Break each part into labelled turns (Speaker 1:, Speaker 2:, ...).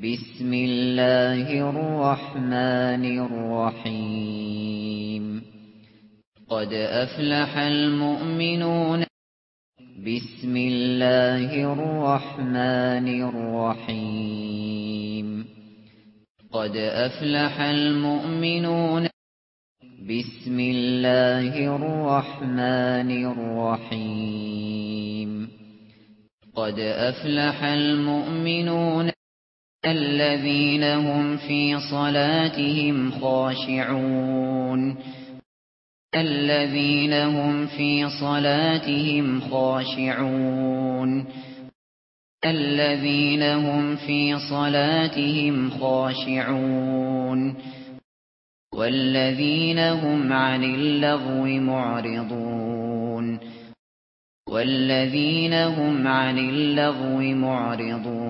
Speaker 1: بسم الله الرحمن الرحيم قد أفلح المؤمنون بسم الله الرحمن الرحيم قد أفلح المؤمنون بسم الله الرحمن الرحيم قد أفلح المؤمنون الذين هم في صلاتهم خاشعون الذين هم في صلاتهم خاشعون الذين هم في صلاتهم خاشعون والذين هم عن اللغو معرضون والذين هم عن اللغو معرضون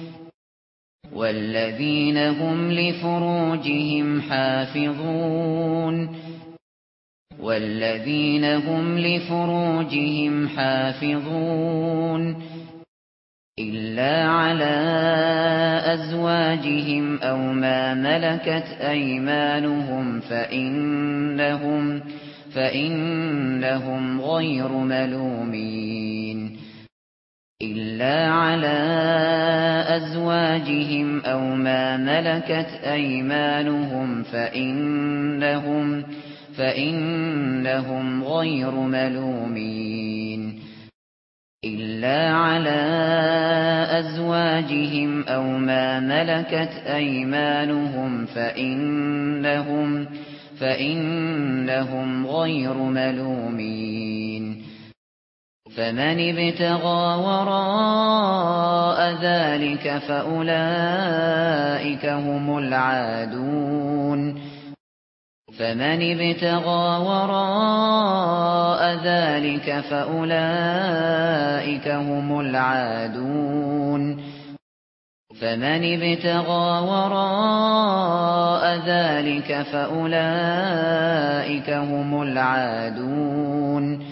Speaker 1: والذين هم لفروجهم حافظون والذين هم لفروجهم حافظون إلا على أزواجهم أو ما ملكت أيمانهم فإنهم, فإنهم غير ملومين إلا على أزواجهم أو ما ملكت أيمانهم فإنهم, فإنهم غير ملومين إلا على أزواجهم أو ما ملكت أيمانهم فإنهم, فإنهم غير ملومين فمن ابتغى وراء ذلك فأولئك هم العادون فمن ابتغى وراء ذلك فأولئك هم العادون فمن ابتغى وراء ذلك فأولئك هم العادون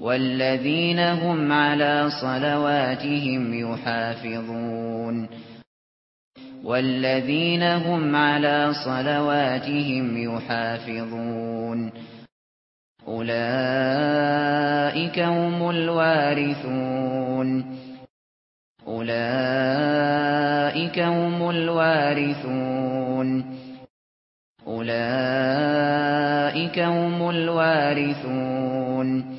Speaker 1: والذين هم على صلواتهم يحافظون والذين هم على صلواتهم يحافظون أولئك هم الوارثون أولئك هم الوارثون أولئك هم الوارثون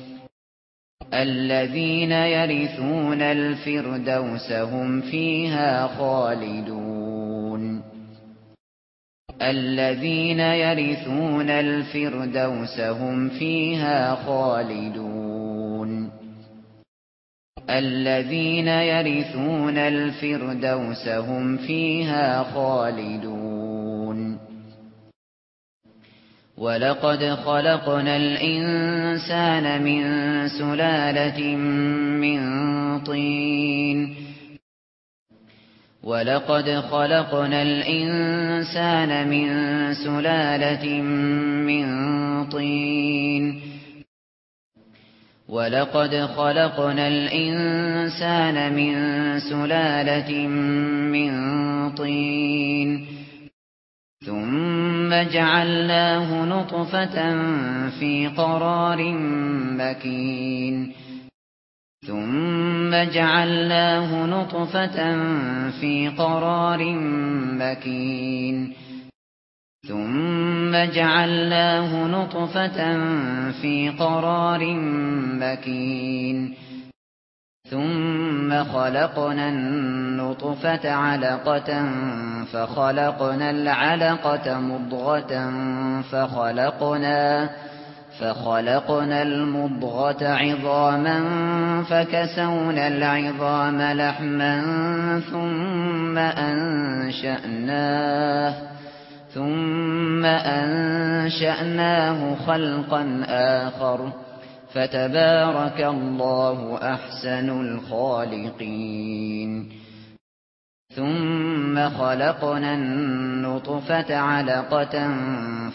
Speaker 1: الذين يرثون الفردوس هم فيها خالدون الذين يرثون الفردوس هم فيها خالدون الذين يرثون الفردوس هم فيها خالدون وَلَقَدْ خَلَقْنَا الْإِنسَانَ مِنْ سُلَالَةٍ مِنْ طِينٍ وَلَقَدْ خَلَقْنَا الْإِنسَانَ مِنْ سُلَالَةٍ مِنْ طِينٍ وَلَقَدْ خَلَقْنَا الْإِنسَانَ مِنْ سُلَالَةٍ مِنْ طِينٍ ثُمَّ ثُمَّ جَعَلْنَاهُ نُطْفَةً فِي قَرَارٍ مَّكِينٍ ثُمَّ جَعَلْنَاهُ نُطْفَةً فِي قَرَارٍ مَّكِينٍ ثُمَّ جَعَلْنَاهُ نُطْفَةً فِي قَرَارٍ مَّكِينٍ ثم خلقنا النطفة علقة فخلقنا العلقة مضغة فخلقنا فخلقنا المضغة عظاما فكسونا العظام لحما ثم أنشأناه ثم أنشأناه خلقا آخر فتبارك الله أحسن الخالقين ثم خلقنا النطفة علقة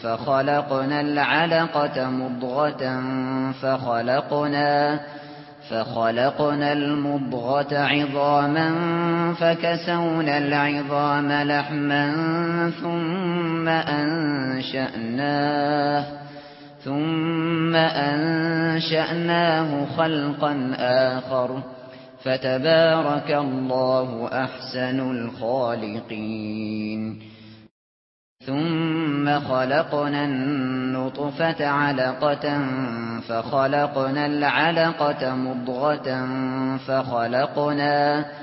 Speaker 1: فخلقنا العلقة مضغة فخلقنا فخلقنا المضغة عظاما فكسونا العظام لحما ثم أنشأناه ثم أنشأناه خلقا آخر فتبارك الله أحسن الخالقين ثم خلقنا النطفة علقة فخلقنا العلقة مضغة فخلقنا مضغة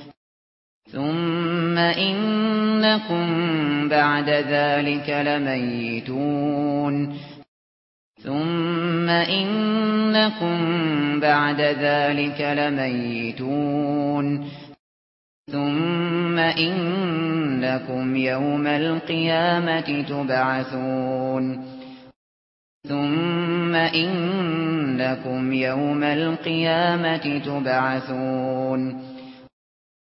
Speaker 1: ثُمَّ إِنَّكُمْ بَعْدَ ذَلِكَ لَمَيِّتُونَ ثُمَّ إِنَّكُمْ بَعْدَ ذَلِكَ لَمَيِّتُونَ ثُمَّ إِنَّكُمْ يَوْمَ الْقِيَامَةِ تُبْعَثُونَ ثُمَّ إِنَّكُمْ يَوْمَ الْقِيَامَةِ تُبْعَثُونَ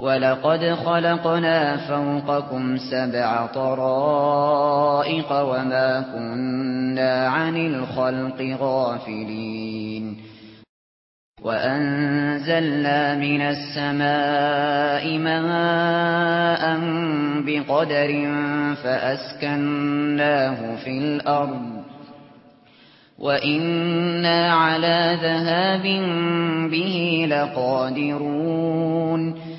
Speaker 1: وَلَقَدْ خَلَقْنَا فَوْقَكُمْ سَبْعَ طَرَائِقَ وَمَا كُنَّا عَنِ الْخَلْقِ غَافِلِينَ وَأَنزَلْنَا مِنَ السَّمَاءِ مَاءً بِقَدَرٍ فَأَسْكَنَّاهُ فِي الْأَرْضِ وَإِنَّا عَلَى ذَهَابٍ بِهِ لَقَادِرُونَ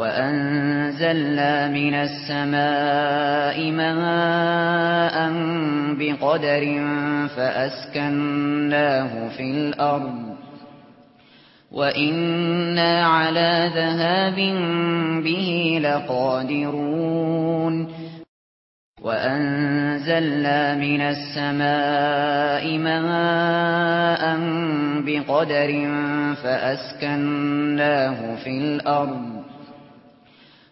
Speaker 1: وأنزلنا من السماء ماء بقدر فأسكناه في الأرض وَإِنَّا عَلَى ذَهَابٍ بِهِ لَقَادِرُونَ وَأَنزَلْنَا مِنَ السَّمَاءِ مَاءً بِقَدَرٍ فَأَسْكَنَّاهُ فِي الْأَرْضِ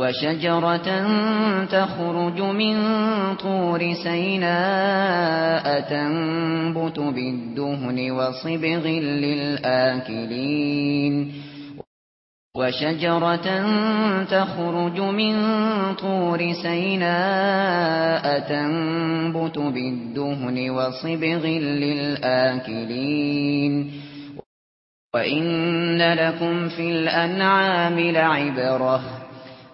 Speaker 1: وَشَجَرَةً تَخْرُجُ مِنْ طُورِ سَيْنَاءَ تَنبُتُ بِالدُّهْنِ وَصِبْغٍ لِلْآكِلِينَ وَشَجَرَةً تَخْرُجُ مِنْ طُورِ سَيْنَاءَ تَنبُتُ بِالدُّهْنِ وَصِبْغٍ لِلْآكِلِينَ وَإِنَّ لَكُمْ فِي الْأَنْعَامِ لَعِبْرَةً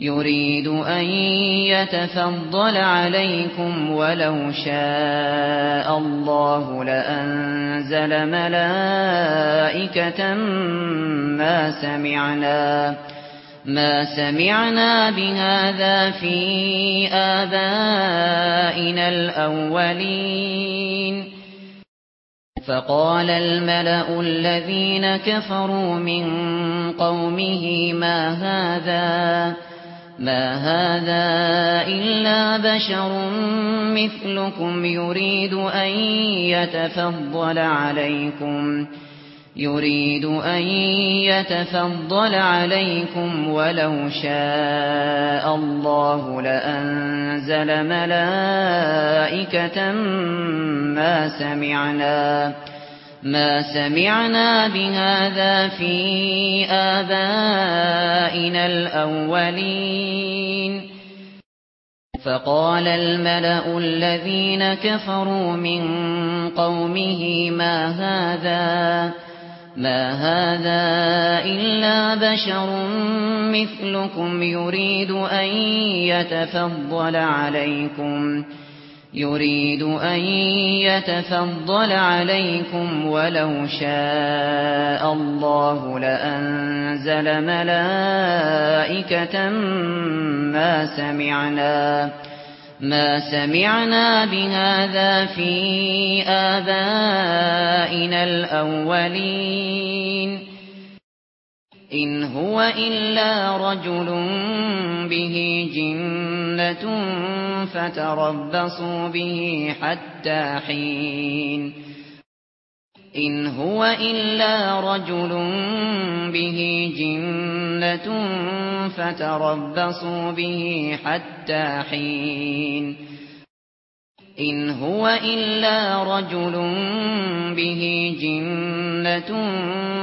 Speaker 1: يريد أن يتفضل عليكم ولو شاء الله لأنزل ملائكة ما سمعنا ما سمعنا بهذا في آبائنا الأولين فقال الملأ الذين كفروا من قومه ما هذا ما هذا إلا بشر مثلكم يريد أن يتفضل عليكم يريد أن يتفضل عليكم ولو شاء الله لأنزل ملائكة ما سمعنا ما سمعنا بهذا في آبائنا الأولين فقال الملأ الذين كفروا من قومه ما هذا ما هذا إلا بشر مثلكم يريد أن يتفضل عليكم يريد أن يتفضل عليكم ولو شاء الله لأنزل ملائكة ما سمعنا ما سمعنا بهذا في آبائنا الأولين ان هو الا رجل به جنة فتربصوا به حتى حين ان هو الا رجل به جنة فتربصوا به حتى حين ان هو الا رجل به جنة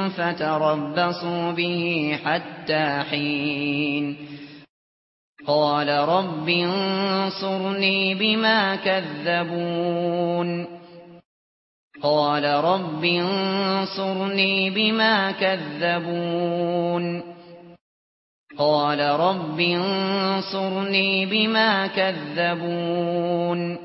Speaker 1: فتربصوا به حتى حين قال رب انصرني بما كذبون قال رب انصرني بما كذبون قال رب انصرني بما كذبون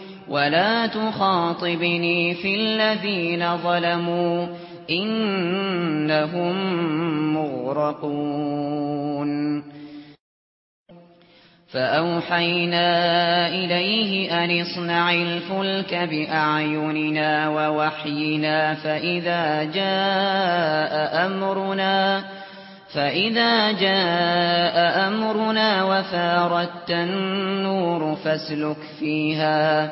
Speaker 1: ولا تخاطبني في الذين ظلموا انهم مغرقون فاوحينا اليه ان اصنع الفلك باعيننا ووحينا فاذا جاء امرنا فَإِذَا جَاءَ أَمْرُنَا وَفَارَتِ النُّورُ فَاسْلُكْ فِيهَا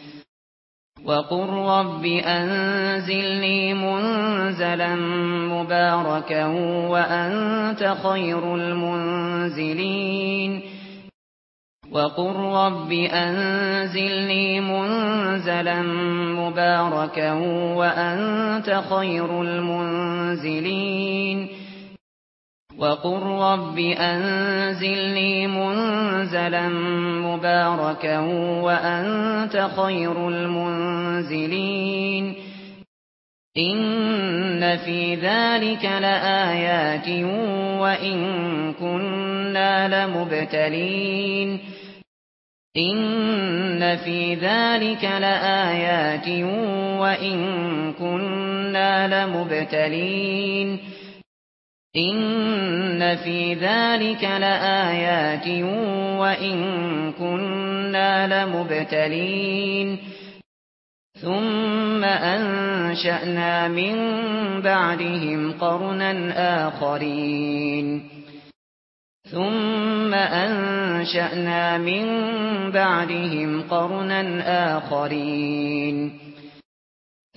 Speaker 1: وَقُل رَّبِّ أَنزِلْنِي مُنزَلًا مُّبَارَكًا وَأَنتَ خَيْرُ الْمُنزِلِينَ وَقُل رَّبِّ أَنزِلْنِي مُنزَلًا مُّبَارَكًا وَأَنتَ خَيْرُ الْمُنزِلِينَ وَقُل رَّبِّ أَنزِلْنِي مُنزَلًا مُّبَارَكًا وَأَنتَ خَيْرُ الْمُنزِلِينَ إِنَّ فِي ذَلِكَ لَآيَاتٍ وَإِن كُنَّا لَمُبْتَلِينَ إِنَّ فِي ذَلِكَ لَآيَاتٍ وَإِن كُنَّا لَمُبْتَلِينَ ان في ذلك لآيات وان كنا لمبتلين ثم انشأنا من بعدهم قرنا آخرين ثم انشأنا من بعدهم قرنا آخرين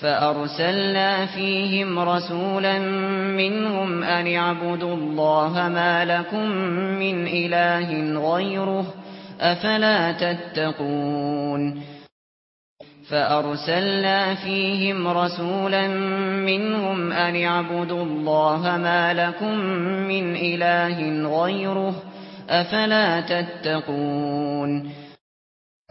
Speaker 1: فأرسلنا فيهم رسولا منهم أن اعْبُدُوا الله ما لكم من إله غيره أفلا تتقون فأرسلنا فيهم رسولا منهم أن اعْبُدُوا الله ما لكم من إله غيره أفلا تتقون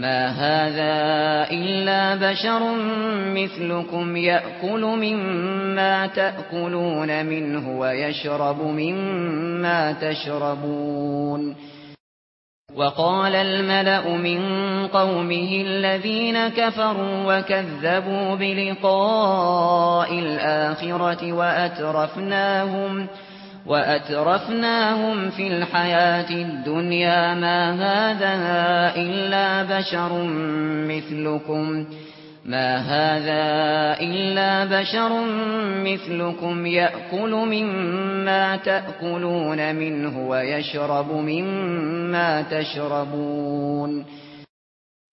Speaker 1: ما هذا إلا بشر مثلكم يأكل مما تأكلون منه ويشرب مما تشربون وقال الملأ من قومه الذين كفروا وكذبوا بلقاء الآخرة وأترفناهم وقال وأترفناهم في الحياة الدنيا ما هذا إلا بشر مثلكم ما هذا إلا بشر مثلكم يأكل مما تأكلون منه ويشرب مما تشربون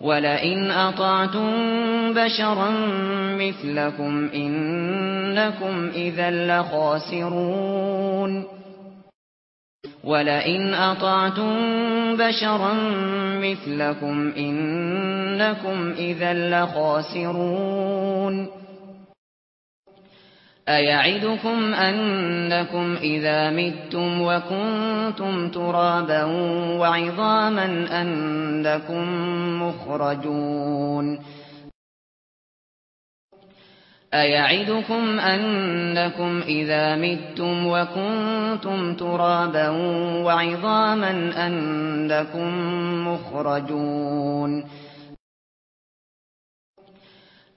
Speaker 1: ولئن أطعتم بشرا مثلكم إنكم إذا لخاسرون ولئن أطعتم بشرا مثلكم إنكم إذا لخاسرون أَيَعِدُكُمْ أَنَّكُمْ إِذَا مِتُّمْ وَكُنْتُمْ تُرَابًا وَعِظَامًا أَنَّكُمْ مُخْرَجُونَ أَيَعِدُكُمْ أَنَّكُمْ إِذَا مِتُّمْ وَكُنْتُمْ تُرَابًا وَعِظَامًا أَنَّكُمْ مُخْرَجُونَ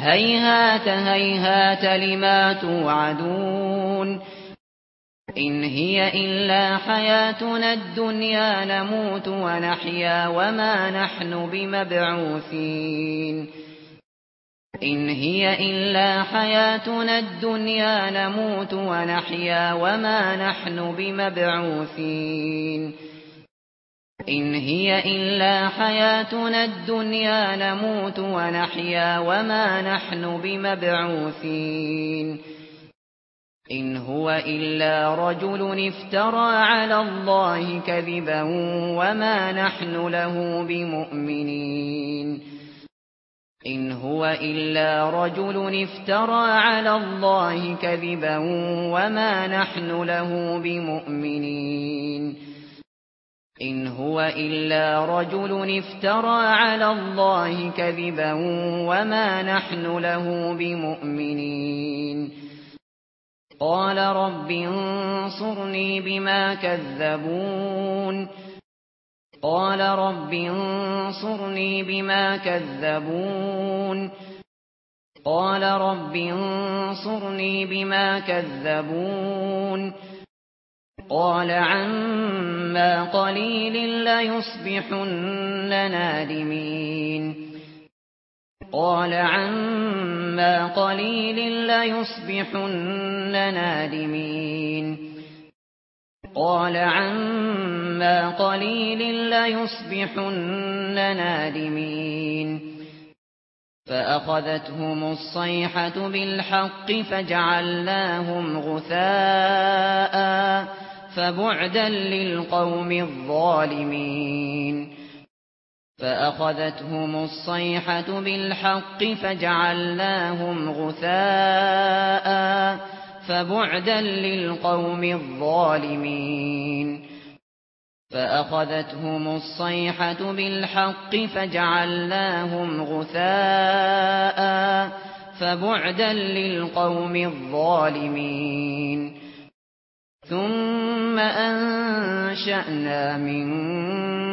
Speaker 1: هيهات هيهات لما توعدون إن هي إلا حياتنا الدنيا نموت ونحيا وما نحن بمبعوثين إن هي إلا حياتنا الدنيا نموت ونحيا وما نحن بمبعوثين ان هي الا حياتنا الدنيا نموت ونحيا وما نحن بمبعوثين ان هو الا رجل افترى على الله كذبا وما نحن له بمؤمنين ان هو الا رجل افترى على الله كذبا وما نحن له بمؤمنين ان هو الا رجل افترى على الله كذبا وما نحن له بمؤمنين قال رب انصرني بما كذبون قال رب انصرني بما كذبون قال رب انصرني بما كذبون قال عما قليل لا يصبحن نادمين قال عما قليل لا يصبحن نادمين قال عما قليل لا يصبحن نادمين فأخذتهم الصيحة بالحق فجعلناهم غثاءً فبعدا للقوم الظالمين فأخذتهم الصيحة بالحق فجعلناهم غثاء فبعدا للقوم الظالمين فأخذتهم الصيحة بالحق فجعلناهم غثاء فبعدا للقوم الظالمين ثُمَّ أَنشَأْنَا مِن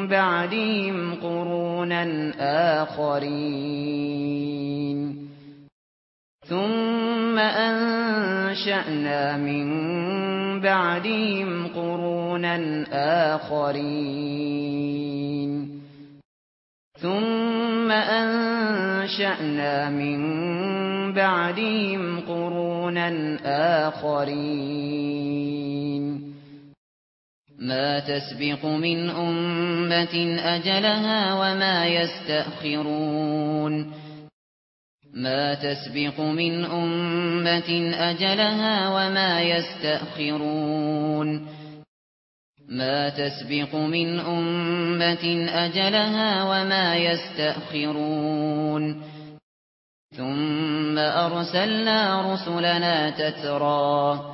Speaker 1: بَعْدِهِمْ قُرُونًا آخَرِينَ ثُمَّ أَنشَأْنَا مِن بَعْدِهِمْ قُرُونًا آخَرِينَ ثُمَّ أَنشَأْنَا مِن بَعْدِهِمْ قُرُونًا آخَرِينَ ما تسبق من أمة أجلها وما يستأخرون ما تسبق من أمة أجلها وما يستأخرون ما تسبق من أمة أجلها وما يستأخرون ثم أرسلنا رسلنا تترى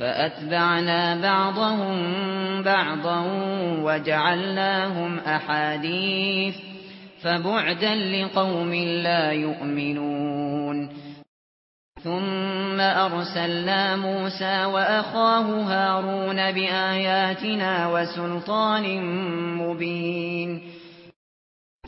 Speaker 1: فأتبعنا بعضهم بعضا وجعلناهم أحاديث فبعدا لقوم لا يؤمنون ثم أرسلنا موسى وأخاه هارون بآياتنا وسلطان مبين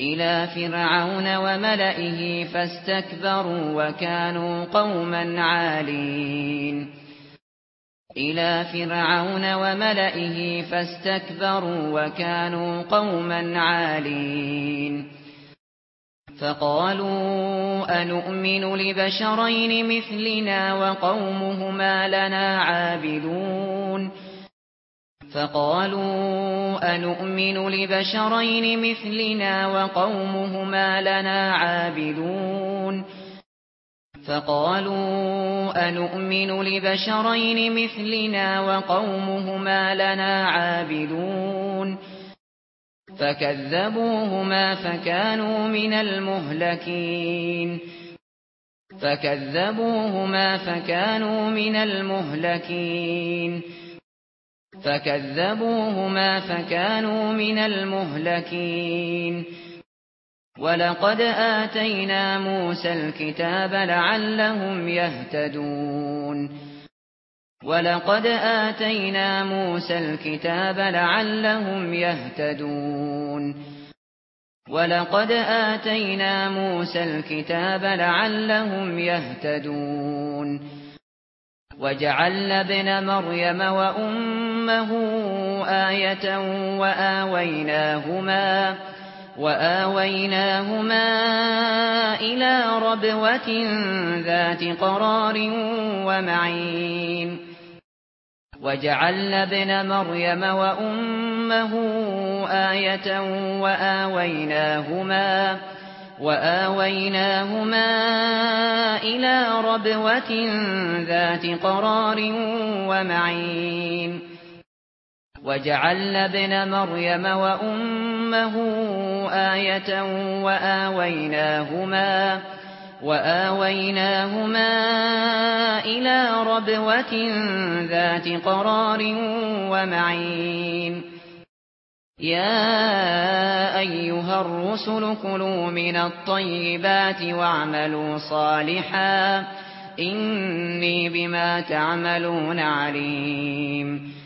Speaker 1: إلى فرعون وملئه فاستكبروا وكانوا قوما عالين إلى فرعون وملئه فاستكبروا وكانوا قوما عالين فقالوا أنؤمن لبشرين مثلنا وقومهما لنا عابدون فقالوا أنؤمن لبشرين مثلنا وقومهما لنا عابدون فقالوا أنؤمن لبشرين مثلنا وقومهما لنا عابدون فكذبوهما فكانوا من المهلكين فكذبوهما فكانوا من المهلكين فكذبوهما فكانوا من المهلكين ولقد آتينا موسى الكتاب لعلهم يهتدون ولقد آتينا موسى الكتاب لعلهم يهتدون ولقد آتينا موسى الكتاب لعلهم يهتدون وجعلنا ابن مريم وأمه قومه آية وآويناهما وآويناهما إلى ربوة ذات قرار ومعين وجعلنا ابن مريم وأمه آية وآويناهما وآويناهما إلى ربوة ذات قرار ومعين وَجَعَلْنَا ابْنَ مَرْيَمَ وَأُمَّهُ آيَةً وَآوَيْنَاهُمَا وَآوَيْنَاهُمَا إِلَى رَبْوَةٍ ذَاتِ قَرَارٍ وَمَعِينٍ يَا أَيُّهَا الرُّسُلُ كُلُوا مِنَ الطَّيِّبَاتِ وَاعْمَلُوا صَالِحًا إِنِّي بِمَا تَعْمَلُونَ عَلِيمٌ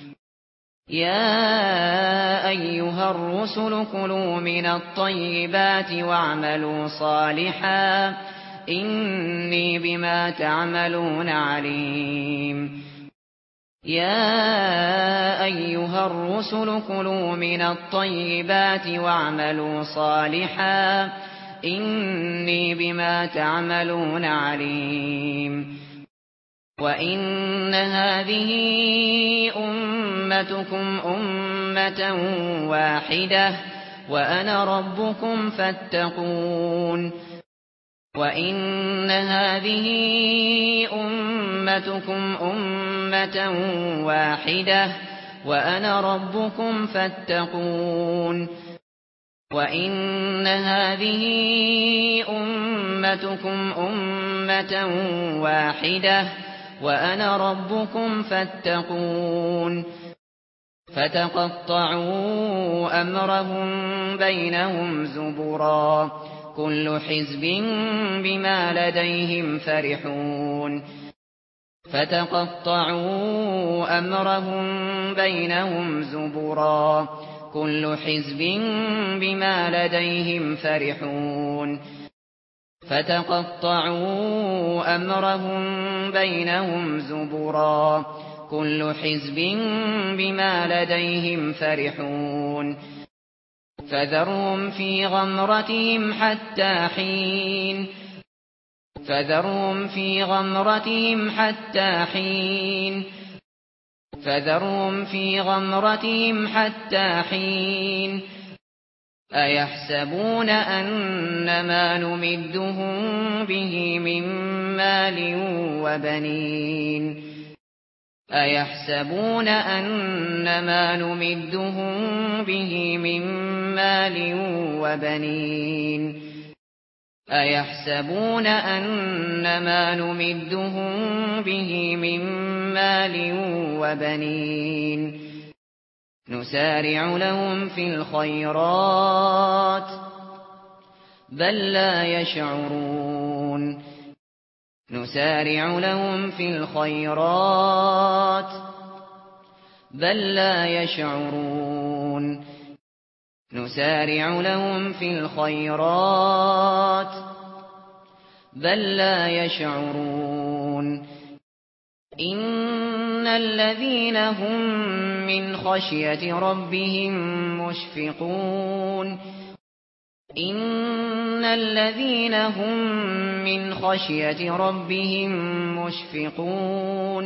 Speaker 1: يا ايها الرسل كلوا من الطيبات واعملوا صالحا اني بما تعملون عليم يا ايها الرسل كلوا من الطيبات واعملوا صالحا اني بما تعملون عليم وَإِنَّ هَٰذِهِ أُمَّتُكُمْ أُمَّةً وَاحِدَةً وَأَنَا رَبُّكُمْ فَاتَّقُونِ وَإِنَّ هَٰذِهِ أُمَّتُكُمْ أُمَّةً وَاحِدَةً وَأَنَا رَبُّكُمْ فَاتَّقُونِ وَإِنَّ هَٰذِهِ أُمَّتُكُمْ أُمَّةً وَاحِدَةً وأنا ربكم فاتقون فتقطعوا أمرهم بينهم زبرا كل حزب بما لديهم فرحون فتقطعوا أمرهم بينهم زبرا كل حزب بما لديهم فرحون فتقطعوا امرهم بينهم زبرا كل حزب بما لديهم فرحون فذرهم في غمرتهم حتى حين فذرهم في غمرتهم حتى حين فذرهم في غمرتهم حتى حين أَيَحْسَبُونَ ان ما نُمِدُّهُمْ بِهِ مِنْ مَالٍ وَبَنِينَ أَيَحْسَبُونَ ان ما نُمِدُّهُمْ بِهِ مِنْ مَالٍ وَبَنِينَ أَيَحْسَبُونَ ان ما نُمِدُّهُمْ بِهِ مِنْ مَالٍ وَبَنِينَ نسارع لهم في الخيرات بل لا يشعرون نسارع لهم في الخيرات بل لا يشعرون نسارع لهم في الخيرات بل لا يشعرون ان الذين هم مِّنْ خَشْيَةِ رَبِّهِمْ مُشْفِقُونَ إِنَّ الَّذِينَ هُمْ مِّنْ خَشْيَةِ رَبِّهِمْ مُشْفِقُونَ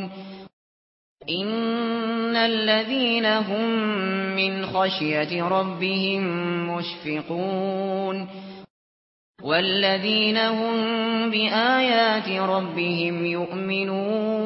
Speaker 1: إِنَّ الَّذِينَ هُمْ مِّنْ خَشْيَةِ رَبِّهِمْ مُشْفِقُونَ وَالَّذِينَ هُمْ بِآيَاتِ رَبِّهِمْ يُؤْمِنُونَ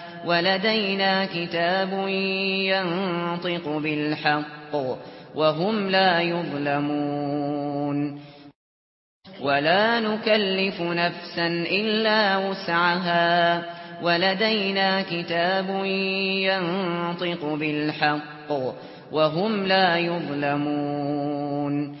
Speaker 1: ولدينا كتاب ينطق بالحق وهم لا يظلمون ولا نكلف نفسا الا وسعها ولدينا كتاب ينطق بالحق وهم لا يظلمون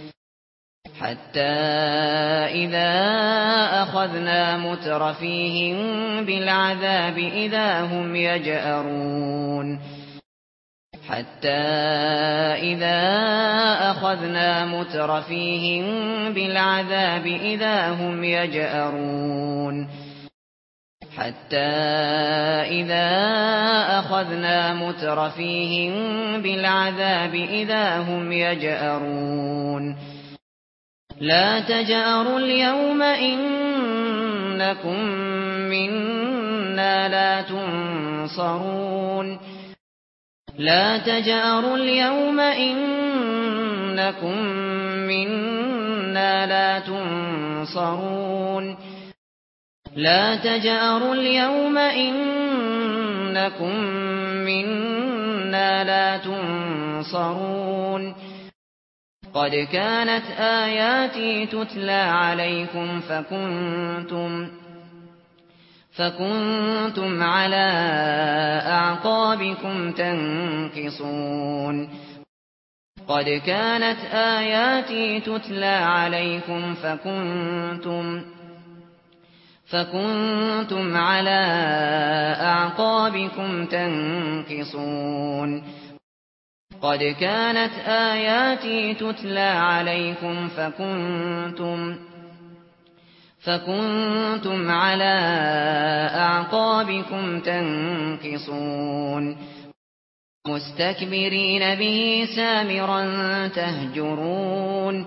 Speaker 1: حتى إذا أخذنا مترفيهم بالعذاب إذا هم يجأرون حتى إذا أخذنا مترفيهم بالعذاب إذا هم يجأرون حتى إذا أخذنا مترفيهم بالعذاب إذا هم يجأرون لا تجاروا اليوم انكم منا لا تنصرون لا تجاروا اليوم انكم منا لا تنصرون لا تجاروا اليوم انكم منا لا تنصرون قد كانت آياتي تتلى عليكم فكنتم فكنتم على أعقابكم تنكصون قد كانت آياتي تتلى عليكم فكنتم فكنتم على أعقابكم تنكصون قد كانت آياتي تتلى عليكم فكنتم فكنتم على أعقابكم تنكصون مستكبرين به سامرا تهجرون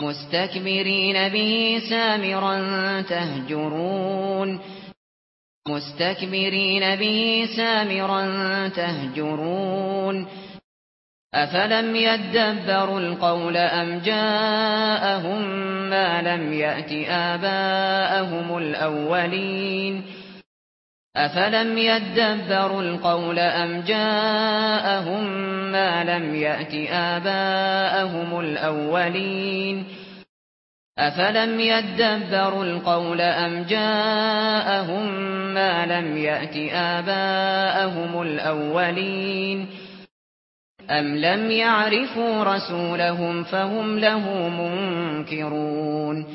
Speaker 1: مستكبرين به سامرا تهجرون مستكبرين به سامرا تهجرون أفلم يدبروا القول أم جاءهم ما لم يأت آباءهم الأولين أفلم يدبروا القول أم جاءهم ما لم يأت آباءهم الأولين أفلم يدبروا القول أم جاءهم ما لم يأت آباءهم الأولين أَمْ لَمْ يَعْرِفُوا رَسُولَهُمْ فَهُمْ لَهُ مُنْكِرُونَ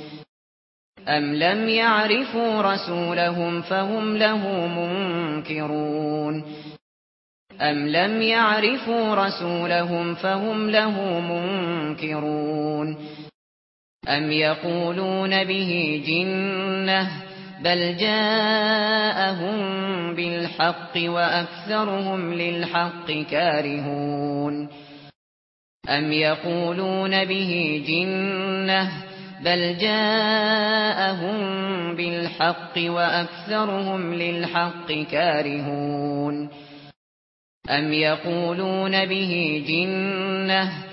Speaker 1: أَمْ لَمْ يَعْرِفُوا رَسُولَهُمْ فَهُمْ لَهُ مُنْكِرُونَ أَمْ لَمْ يَعْرِفُوا رَسُولَهُمْ فَهُمْ لَهُ مُنْكِرُونَ أَمْ يَقُولُونَ بِهِ جِنَّةٌ بل جاءهم بالحق وأكثرهم للحق كارهون أم يقولون به جنة بل جاءهم بالحق وأكثرهم للحق كارهون أم يقولون به جنة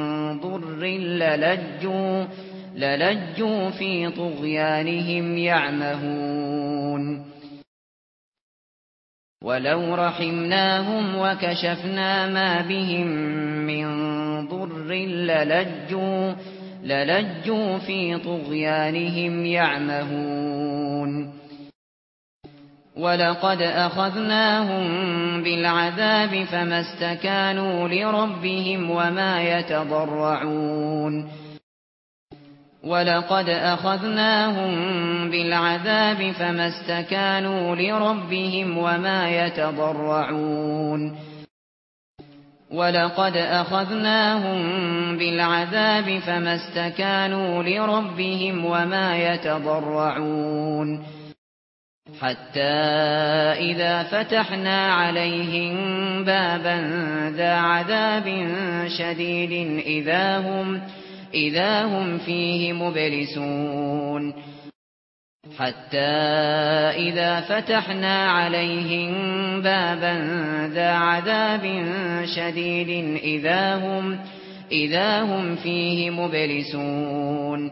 Speaker 1: ضر للجوا للجوا في طغيانهم يعمهون ولو رحمناهم وكشفنا ما بهم من ضر للجوا للجوا في طغيانهم يعمهون ولقد أخذناهم بالعذاب فما استكانوا لربهم وما يتضرعون ولقد أخذناهم بالعذاب فما استكانوا لربهم وما يتضرعون ولقد أخذناهم بالعذاب فما استكانوا لربهم وما يتضرعون حتى إذا فتحنا عليهم بابا ذا عذاب شديد إذا هم, إذا هم فيه مبلسون حتى إذا فتحنا عليهم بابا ذا عذاب شديد إذا هم, إذا هم فيه مبلسون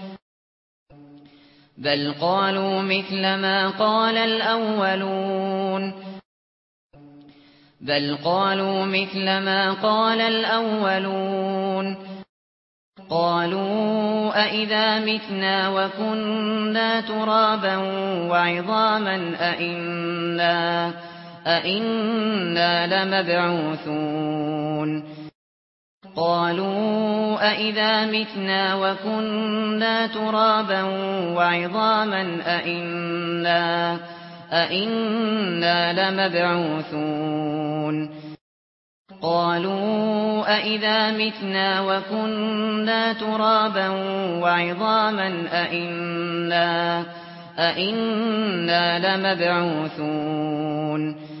Speaker 1: بل قالوا مثل ما قال الأولون بل قالوا مثل ما قال الأولون قالوا اذا متنا وكنا ترابا وعظاما أئنا, أئنا لمبعوثون قالوا أئذا متنا وكنا ترابا وعظاما أئنا, أئنا لمبعوثون قالوا أئذا متنا وكنا ترابا وعظاما أئنا, أئنا لمبعوثون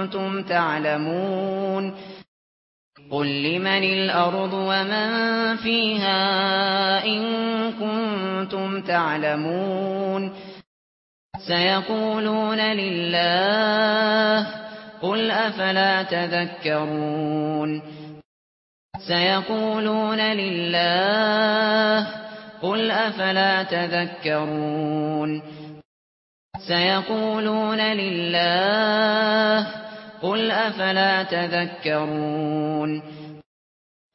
Speaker 1: كنتم تعلمون قل لمن الأرض ومن فيها إن كنتم تعلمون سيقولون لله قل أفلا تذكرون سيقولون لله قل أفلا تذكرون سيقولون لله قل أفلا تذكرون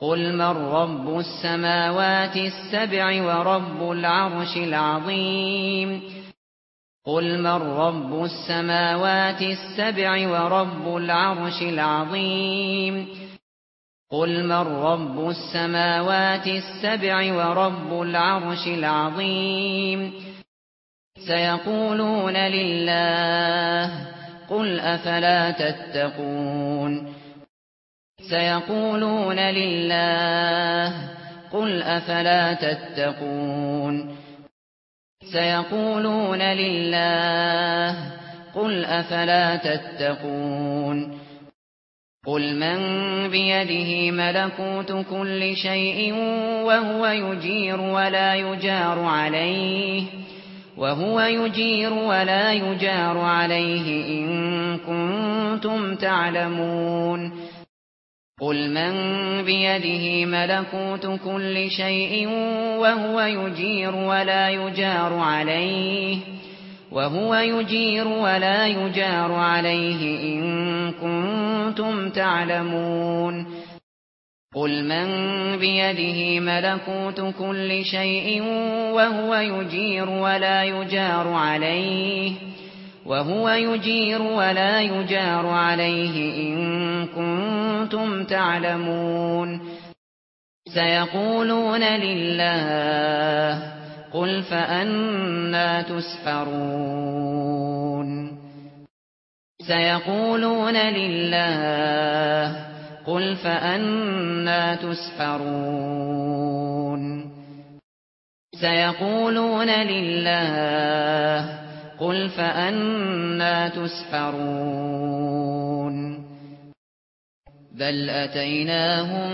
Speaker 1: قل من رب السماوات السبع ورب العرش العظيم قل من رب السماوات السبع ورب العرش العظيم قل من رب السماوات السبع ورب العرش العظيم سيقولون لله قل افلا تتقون سيقولون لله قل افلا تتقون سيقولون لله قل افلا تتقون قل من بيده ملكوت كل شيء وهو يجير ولا يجار عليه وهو يجير ولا يجار عليه إن كنتم تعلمون قل من بيده ملكوت كل شيء وهو يجير ولا يجار عليه وهو يجير ولا يجار عليه إن كنتم تعلمون قل من بيده ملكوت كل شيء وهو يجير ولا يجار عليه وهو يجير ولا يجار عليه إن كنتم تعلمون سيقولون لله قل فأنا تسحرون سيقولون لله قل فأنا تسحرون سيقولون لله قل فأنا تسحرون بل أتيناهم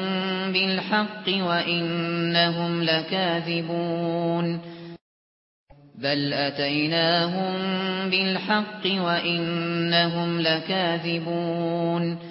Speaker 1: بالحق وإنهم لكاذبون بل أتيناهم بالحق وإنهم لكاذبون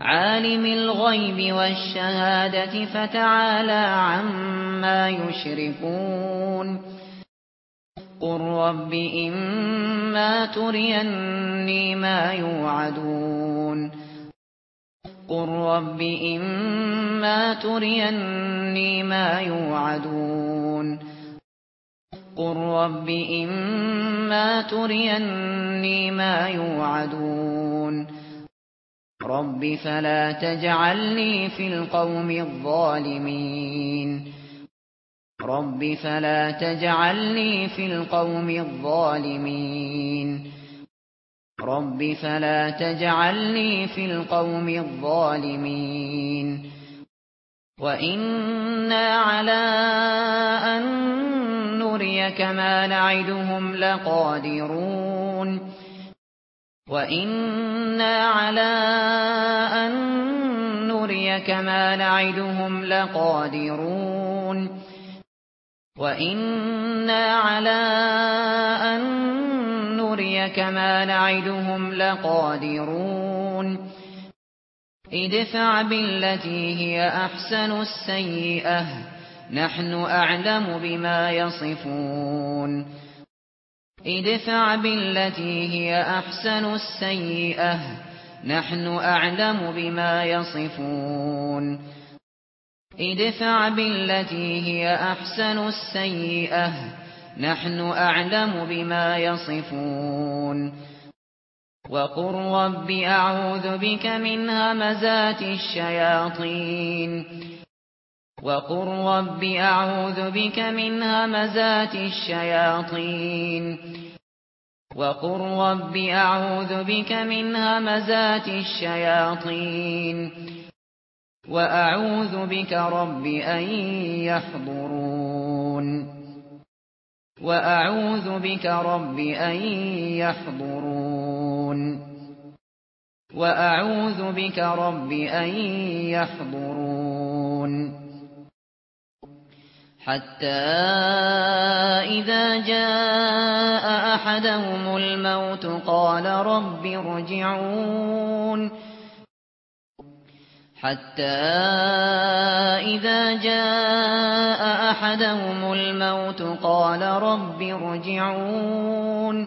Speaker 1: عالم الغيب والشهادة فتعالى عما يشركون قل رب إما تريني ما يوعدون قل رب إما تريني ما يوعدون قل رب إما تريني ما يوعدون رب فلا تجعلني في القوم الظالمين رب فلا تجعلني في القوم الظالمين رب فلا تجعلني في القوم الظالمين وَإِنَّا عَلَى أَن نُّرِيَكَ مَا نَعِدُهُمْ لَقَادِرُونَ وَإِنَّا عَلَىٰ أَن نُّرِيَكَ مَا نَعِدُهُمْ لَقَادِرُونَ وَإِنَّ عَلَىٰ أَن نُّرِيَكَ مَا نَعِدُهُمْ لَقَادِرُونَ ادفع بالتي هي أحسن السيئة نحن أعلم بما يصفون ادفع بالتي هي أحسن السيئة نحن أعلم بما يصفون ادفع بالتي هي أحسن السيئة نحن أعلم بما يصفون وقل رب أعوذ بك من همزات الشياطين وَقُل رَّبِّ أَعُوذُ بِكَ مِنْ هَمَزَاتِ الشَّيَاطِينِ وَقُل رَّبِّ أَعُوذُ بِكَ مِنْ هَمَزَاتِ الشَّيَاطِينِ وَأَعُوذُ بِكَ رَبِّ أَن يَحْضُرُونِ وَأَعُوذُ بِكَ رَبِّ أَن يَحْضُرُونِ وَأَعُوذُ بِكَ رَبِّ أَن يَحْضُرُونِ حتى إذا جاء أحدهم الموت قال رب ارجعون حتى إذا جاء أحدهم الموت قال رب ارجعون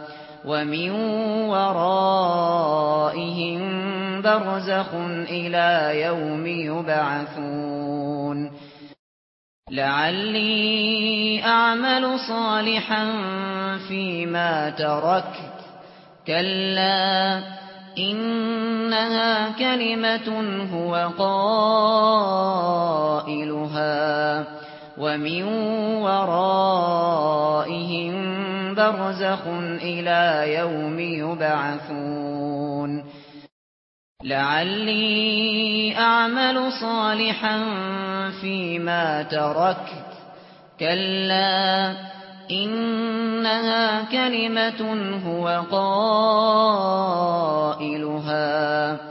Speaker 1: ومن ورائهم برزخ إلى يوم يبعثون لعلي أعمل صالحا فيما تركت كلا إنها كلمة هو قائلها ومن ورائهم برزخ إلى يوم يبعثون لعلي أعمل صالحا فيما تركت كلا إنها كلمة هو قائلها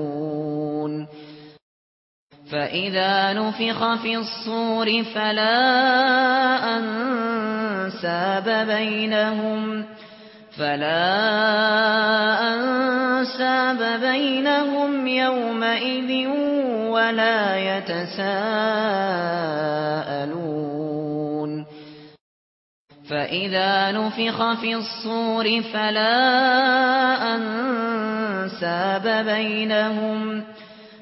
Speaker 1: فَإِذَا نُفِخَ فِي الصُّورِ فَلَا أَنْسَابَ بَيْنَهُمْ فَلَا أَنْسَابَ بَيْنَهُمْ يَوْمَئِذٍ وَلَا يَتَسَاءَلُونَ فَإِذَا نُفِخَ فِي الصُّورِ فَلَا أَنْسَابَ بَيْنَهُمْ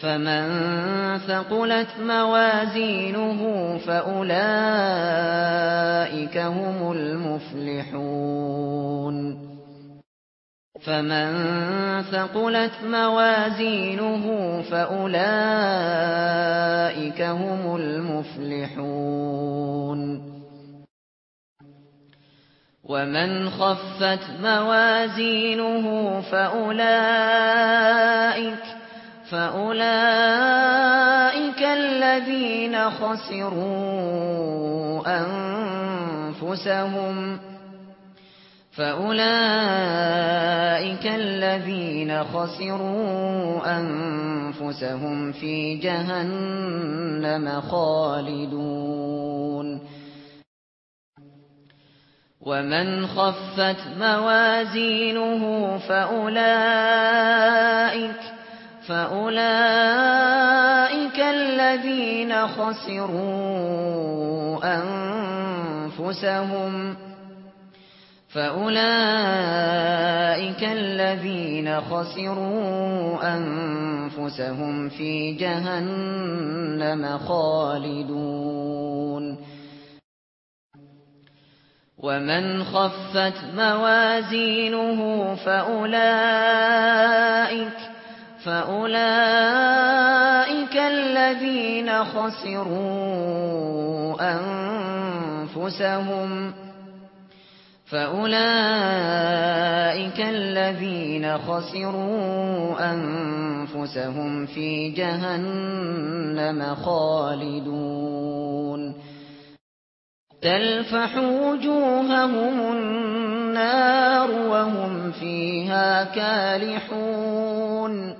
Speaker 1: فمن ثقلت موازينه فأولئك هم المفلحون فمن ثقلت موازينه فأولئك هم المفلحون ومن خفت موازينه فأولئك فَأُولَئِكَ الَّذِينَ خَسِرُوا أَنفُسَهُمْ فَأُولَئِكَ الَّذِينَ خَسِرُوا أَنفُسَهُمْ فِي جَهَنَّمَ خَالِدُونَ ومن خفت موازينه فأولئك فأولئك الذين خسروا أنفسهم فأولئك الذين خسروا أنفسهم في جهنم خالدون ومن خفت موازينه فأولئك فَأُولَئِكَ الَّذِينَ خَسِرُوا أَنفُسَهُمْ فَأُولَئِكَ الَّذِينَ خَسِرُوا أَنفُسَهُمْ فِي جَهَنَّمَ خَالِدُونَ تَلْفَحُ وُجُوهَهُمُ النَّارُ وَهُمْ فِيهَا كَالِحُونَ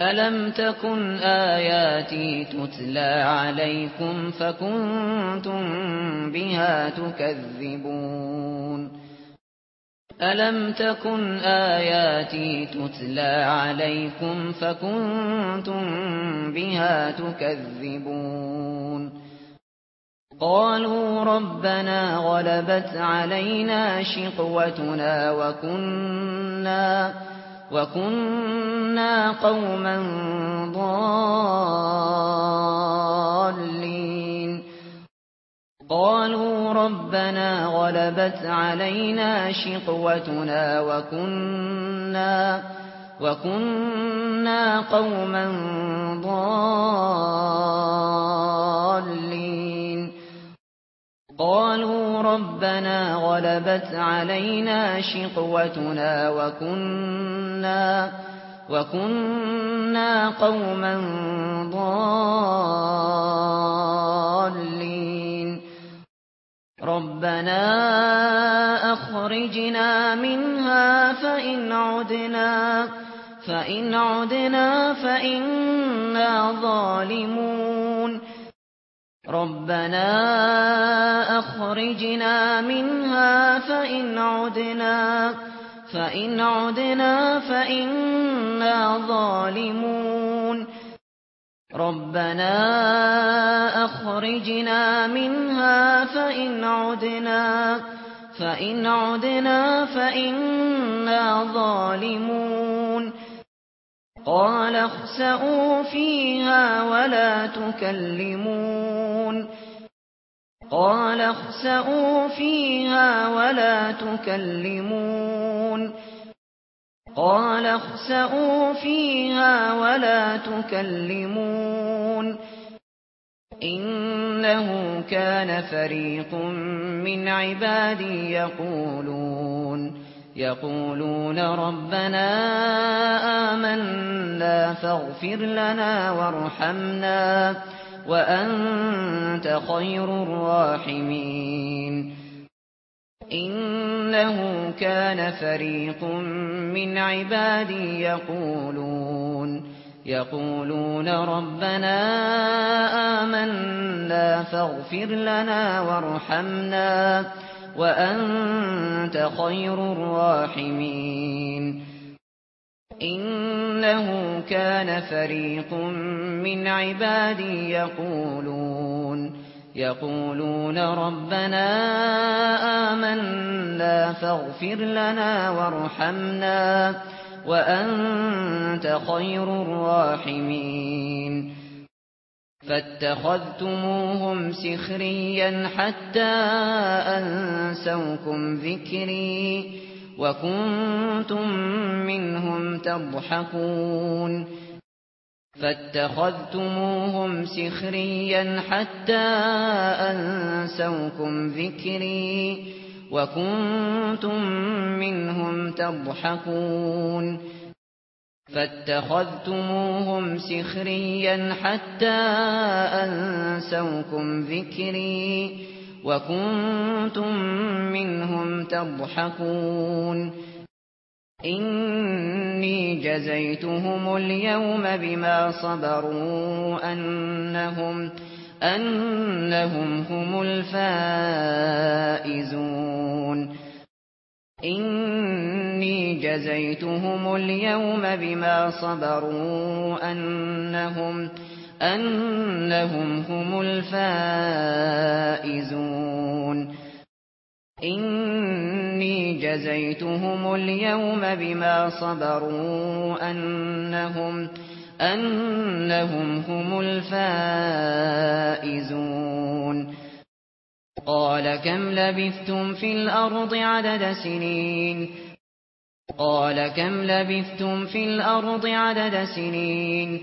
Speaker 1: أَلَمْ تَكُنْ آيَاتِي تُتْلَى عَلَيْكُمْ فَكُنْتُمْ بِهَا تُكَذِّبُونَ أَلَمْ تَكُنْ آيَاتِي تُتْلَى عَلَيْكُمْ فَكُنْتُمْ بِهَا تُكَذِّبُونَ قالوا ربنا غلبت علينا شقوتنا وكنا وَكُنَّا قَوْمًا ضَالِّينَ قَالُوا رَبَّنَا غَلَبَتْ عَلَيْنَا شِقْوَتُنَا وَكُنَّا وَكُنَّا قَوْمًا ضَالِّينَ قالوا ربنا غلبت علينا شقوتنا وكنا وكنا قوما ضالين ربنا اخرجنا منها فان عدنا فان عدنا فإنا ظالمون رَبَّنَا أَخْرِجْنَا مِنْهَا فَإِنْ عُدْنَا فَإِنْ عُدْنَا فاننا ظَالِمُونَ رَبَّنَا أَخْرِجْنَا مِنْهَا فَإِنْ عُدْنَا فَإِنْ عُدْنَا فاننا ظَالِمُونَ قَالَ اخسؤوا فِيهَا وَلَا تُكَلِّمُونَ قال اخسأوا فيها ولا تكلمون قال اخسأوا فيها ولا تكلمون انه كان فريق من عبادي يقولون يقولون ربنا آمنا فاغفر لنا وارحمنا وأنت خير الراحمين إنه كان فريق من عبادي يقولون يقولون ربنا آمنا فاغفر لنا وارحمنا وأنت خير الراحمين إنه كان فريق من عبادي يقولون يقولون ربنا آمنا فاغفر لنا وارحمنا وأنت خير الراحمين فاتخذتموهم سخريا حتى أنسوكم ذكري وكنتم منهم تضحكون فاتخذتموهم سخريا حتى أنسوكم ذكري وكنتم منهم تضحكون فاتخذتموهم سخريا حتى أنسوكم ذكري وَكُنْتُمْ مِنْهُمْ تَضْحَكُونَ إِنِّي جَزَيْتُهُمُ الْيَوْمَ بِمَا صَبَرُوا أَنَّهُمْ أَنَّهُمْ هُمُ الْفَائِزُونَ إِنِّي جَزَيْتُهُمُ الْيَوْمَ بِمَا صَبَرُوا أَنَّهُمْ أَنَّهُمْ انهم هم الفائزون انني جزيتهم اليوم بما صبروا انهم انهم هم الفائزون قال كم لبثتم في الارض عدد سنين قال كم لبثتم في الارض عدد سنين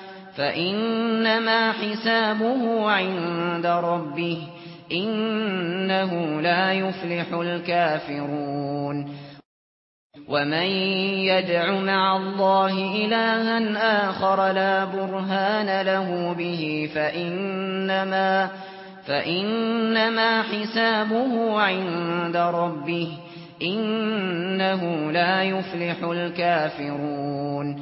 Speaker 1: فإنما حسابه عند ربه إنه لا يفلح الكافرون ومن يدع مع الله إلها آخر لا برهان له به فإنما, فإنما حسابه عند ربه إنه لا يفلح الكافرون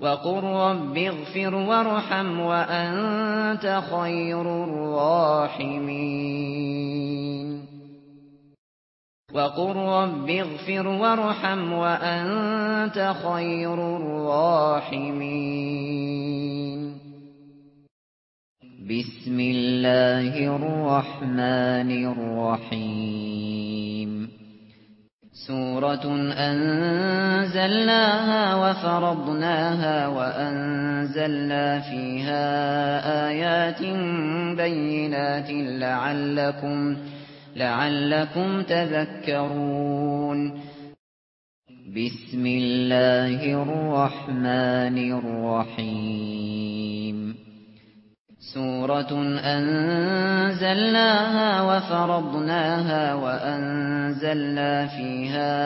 Speaker 1: وَقُل رَّبِّ اغْفِرْ وَارْحَمْ وَأَنتَ خَيْرُ الرَّاحِمِينَ وَقُل رَّبِّ اغْفِرْ وَارْحَمْ وَأَنتَ خَيْرُ الرَّاحِمِينَ بِسْمِ اللَّهِ الرَّحْمَنِ الرَّحِيمِ سورة أنزلناها وفرضناها وأنزلنا فيها آيات بينات لعلكم لعلكم تذكرون بسم الله الرحمن الرحيم سورة أنزلناها وفرضناها وأنزلنا فيها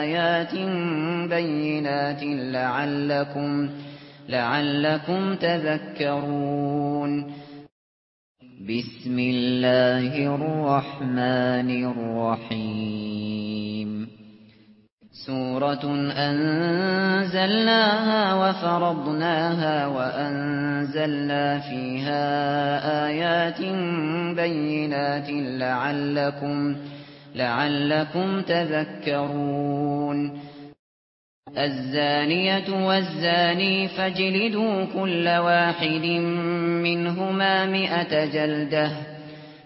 Speaker 1: آيات بينات لعلكم لعلكم تذكرون بسم الله الرحمن الرحيم سورة أنزلناها وفرضناها وأنزلنا فيها آيات بينات لعلكم, لعلكم تذكرون الزانية والزاني فاجلدوا كل واحد منهما مئة جلده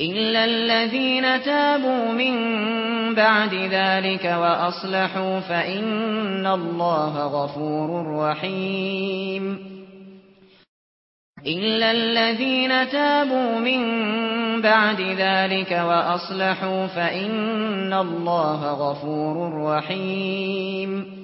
Speaker 1: إلا الذين تابوا من بعد ذلك وأصلحوا فإن الله غفور رحيم إلا الذين تابوا من بعد ذلك وأصلحوا فإن الله غفور رحيم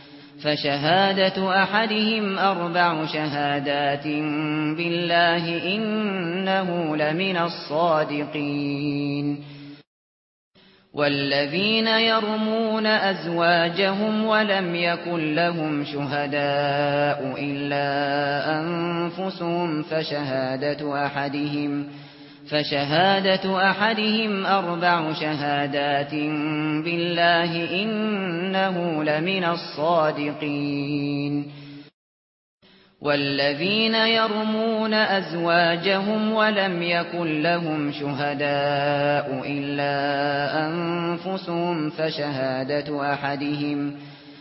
Speaker 1: فشهادة أحدهم أربع شهادات بالله إنه لمن الصادقين والذين يرمون أزواجهم ولم يكن لهم شهداء إلا أنفسهم فشهادة أحدهم أربع فشهادة أحدهم أربع شهادات بالله إنه لمن الصادقين والذين يرمون أزواجهم ولم يكن لهم شهداء إلا أنفسهم فشهادة أحدهم أربع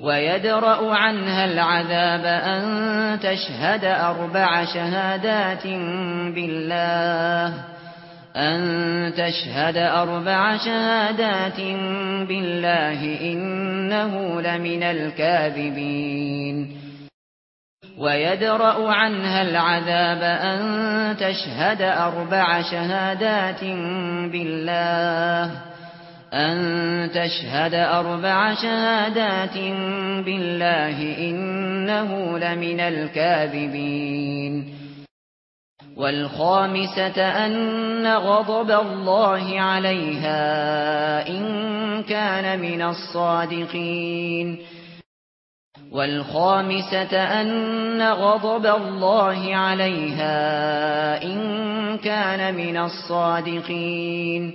Speaker 1: وَيَدْرَأُ عَنْهَا الْعَذَابَ أَن تَشْهَدَ أَرْبَعَ شَهَادَاتٍ بِاللَّهِ أَن تَشْهَدَ أَرْبَعَ شَهَادَاتٍ بِاللَّهِ إِنَّهُ لَمِنَ الْكَاذِبِينَ وَيَدْرَأُ عَنْهَا الْعَذَابَ أَن تَشْهَدَ أَرْبَعَ شَهَادَاتٍ بِاللَّهِ أن تشهد أربع شهادات بالله إنه لمن الكاذبين والخامسة أن غضب الله عليها إن كان من الصادقين والخامسة أن غضب الله عليها إن كان من الصادقين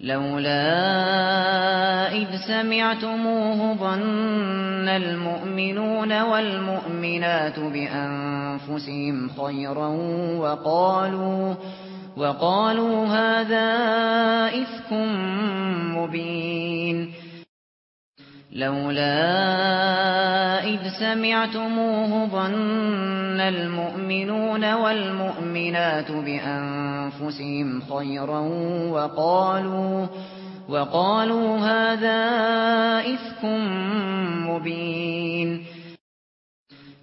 Speaker 1: لولا إذ سمعتموه ظن المؤمنون والمؤمنات بأنفسهم خيرا وقالوا وقالوا هذا إفك مبين لولا إذ سمعتموه ظن المؤمنون والمؤمنات بأنفسهم خيرا وقالوا وقالوا هذا إفك مبين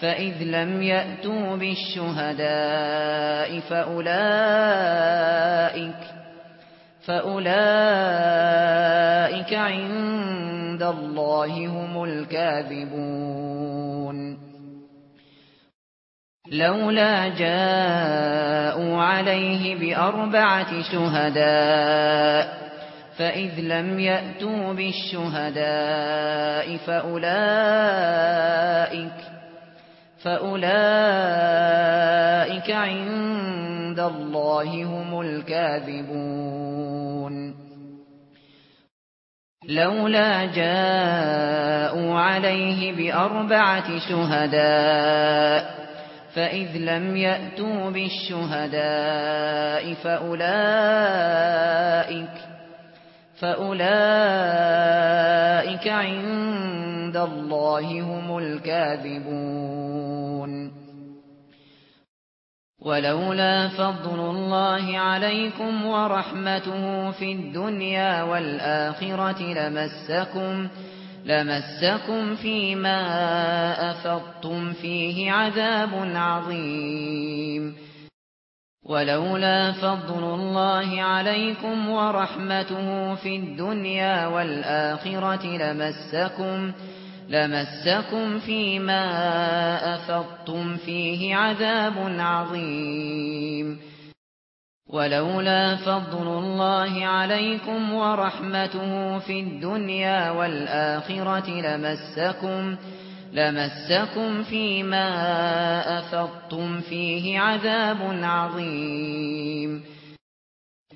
Speaker 1: فإذ لم يأتوا بالشهداء فأولئك فأولئك عند الله هم الكاذبون لولا جاءوا عليه بأربعة شهداء فإذ لم يأتوا بالشهداء فأولئك فأولئك عند الله هم الكاذبون لولا جاءوا عليه بأربعة شهداء فإذ لم يأتوا بالشهداء فأولئك فأولئك عند الله هم الكاذبون ولولا فضل الله عليكم ورحمته في الدنيا والآخرة لمسكم لمسكم فيما أفضتم فيه عذاب عظيم ولولا فضل الله عليكم ورحمته في الدنيا والآخرة لمسكم فيما لمسكم فيما أفضتم فيه عذاب عظيم ولولا فضل الله عليكم ورحمته في الدنيا والآخرة لمسكم لمسكم فيما أفضتم فيه عذاب عظيم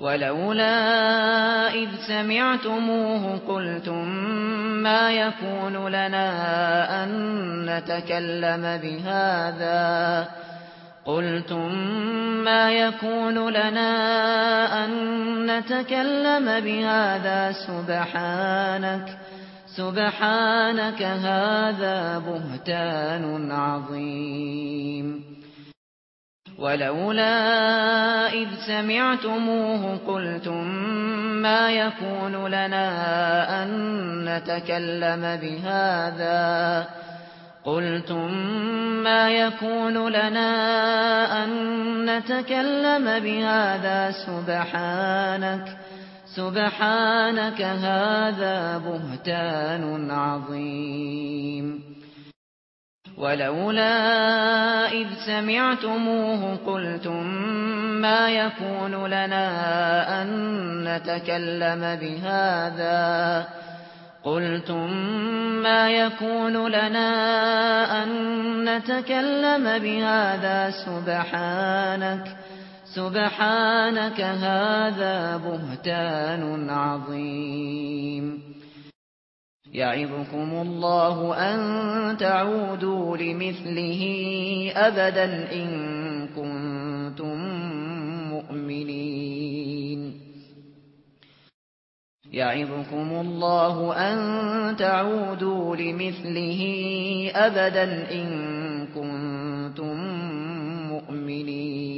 Speaker 1: ولولا إذ سمعتموه قلتم ما يكون لنا أن نتكلم بهذا قلتم ما يكون لنا أن نتكلم بهذا سبحانك سبحانك هذا بهتان عظيم ولولا إذ سمعتموه قلتم ما يكون لنا أن نتكلم بهذا قلتم ما يكون لنا أن نتكلم بهذا سبحانك سبحانك هذا بهتان عظيم ولولا إذ سمعتموه قلتم ما يكون لنا أن نتكلم بهذا قلتم ما يكون لنا أن نتكلم بهذا سبحانك سبحانك هذا بهتان عظيم يعظكم الله أن تعودوا لمثله أبدا إن كنتم مؤمنين يعظكم الله أن تعودوا لمثله أبدا إن كنتم مؤمنين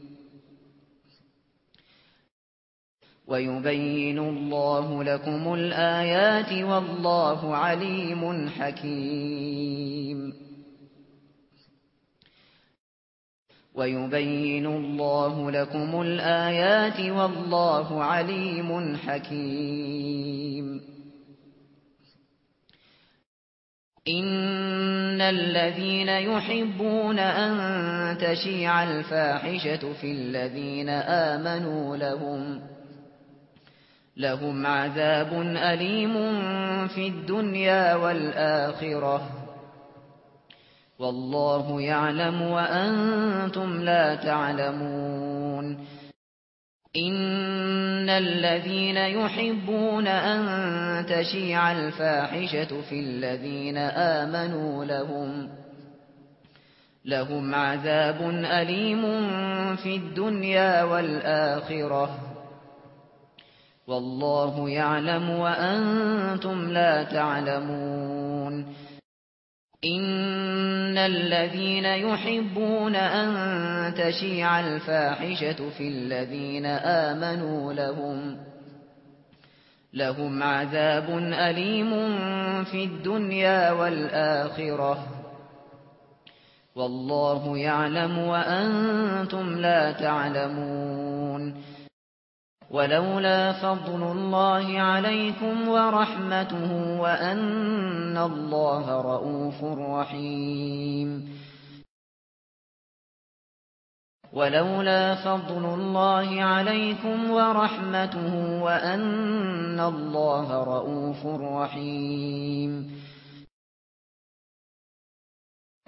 Speaker 1: ويبين الله لكم الآيات والله عليم حكيم ويبين الله لكم الآيات والله عليم حكيم إن الذين يحبون أن تشيع الفاحشة في الذين آمنوا لهم لهم عذاب أليم في الدنيا والآخرة والله يعلم وأنتم لا تعلمون إن الذين يحبون أن تشيع الفاحشة في الذين آمنوا لهم لهم عذاب أليم في الدنيا والآخرة والله يعلم وأنتم لا تعلمون إن الذين يحبون أن تشيع الفاحشة في الذين آمنوا لهم لهم عذاب أليم في الدنيا والآخرة والله يعلم وأنتم لا تعلمون ولولا فضل الله عليكم ورحمته وأن الله رؤوف رحيم ولولا فضل الله عليكم ورحمته وأن الله رؤوف رحيم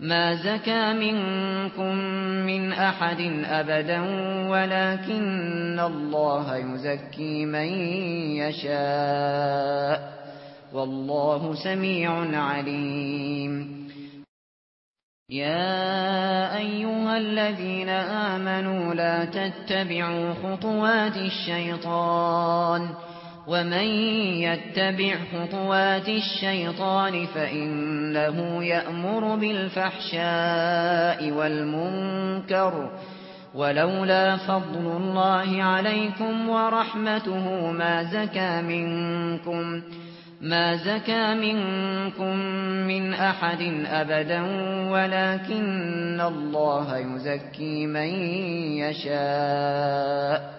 Speaker 1: ما زكى منكم من احد ابدا ولكن الله يزكي من يشاء والله سميع عليم يا ايها الذين امنوا لا تتبعوا خطوات الشيطان ومن يتبع خطوات الشيطان فإنه يأمر بالفحشاء والمنكر ولولا فضل الله عليكم ورحمته ما زكى منكم ما زكى منكم من احد ابدا ولكن الله يزكي من يشاء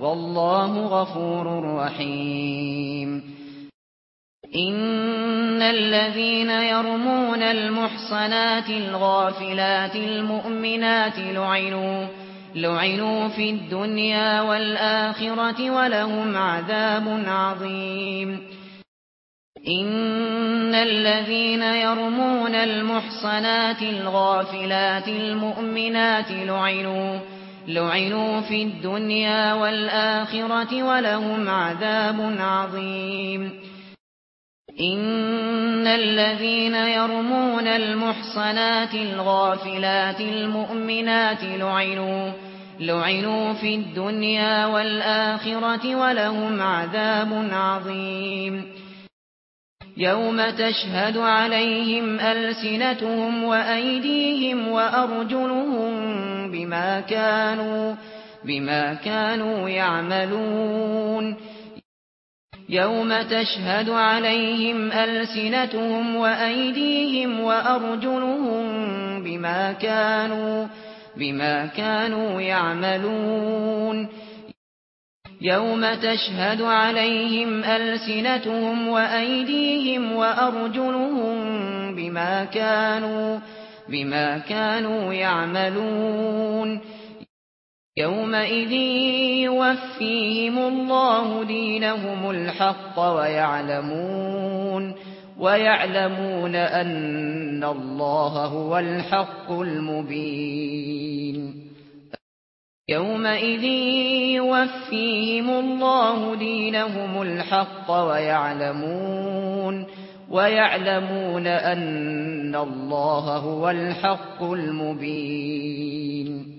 Speaker 1: والله غفور رحيم ان الذين يرمون المحصنات الغافلات المؤمنات لعنوا لعنوا في الدنيا والاخره ولهم عذاب عظيم ان الذين يرمون المحصنات الغافلات المؤمنات لعنوا لعنوا في الدنيا والآخرة ولهم عذاب عظيم إن الذين يرمون المحصنات الغافلات المؤمنات لعنوا لعنوا في الدنيا والآخرة ولهم عذاب عظيم يَوْمَ تَشْهَدُ عَلَيْهِمْ أَلْسِنَتُهُمْ وَأَيْدِيهِمْ وَأَرْجُلُهُمْ بِمَا كَانُوا بِمَا كَانُوا يَعْمَلُونَ يَوْمَ تَشْهَدُ عَلَيْهِمْ أَلْسِنَتُهُمْ وَأَيْدِيهِمْ وَأَرْجُلُهُمْ بِمَا كَانُوا بِمَا كَانُوا يَعْمَلُونَ يوم تشهد عليهم ألسنتهم وأيديهم وأرجلهم بما كانوا بما كانوا يعملون يومئذ يوفيهم الله دينهم الحق ويعلمون ويعلمون أن الله هو الحق المبين يومئذ يوفيهم الله دينهم الحق ويعلمون ويعلمون أن الله هو الحق المبين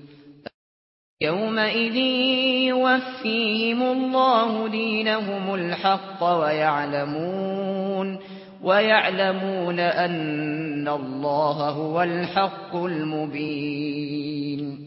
Speaker 1: يومئذ يوفيهم الله دينهم الحق ويعلمون ويعلمون أن الله هو الحق المبين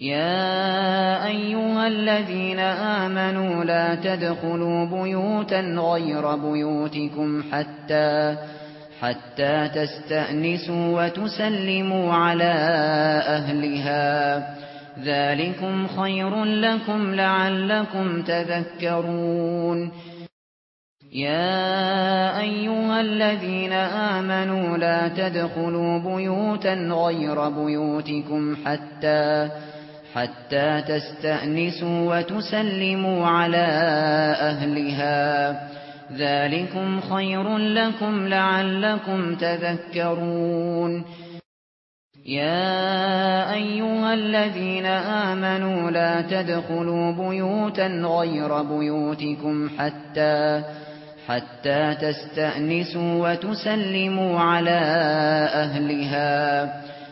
Speaker 1: يا ايها الذين امنوا لا تدخلوا بيوتا غير بيوتكم حتى حتى تستأنسوا وتسلموا على اهلها ذلكم خير لكم لعلكم تذكرون يا ايها الذين امنوا لا تدخلوا بيوتا غير بيوتكم حتى تستأنسوا حتى تستأنسوا وتسلموا على أهلها ذلكم خير لكم لعلكم تذكرون يا أيها الذين آمنوا لا تدخلوا بيوتا غير بيوتكم حتى حتى تستأنسوا وتسلموا على أهلها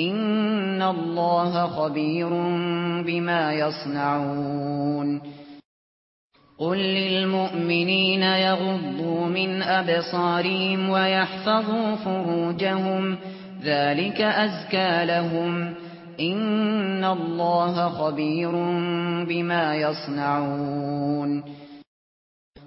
Speaker 1: ان الله خبير بما يصنعون قل للمؤمنين يغضوا من ابصارهم ويحفظوا فروجهم ذلك ازكى لهم ان الله خبير بما يصنعون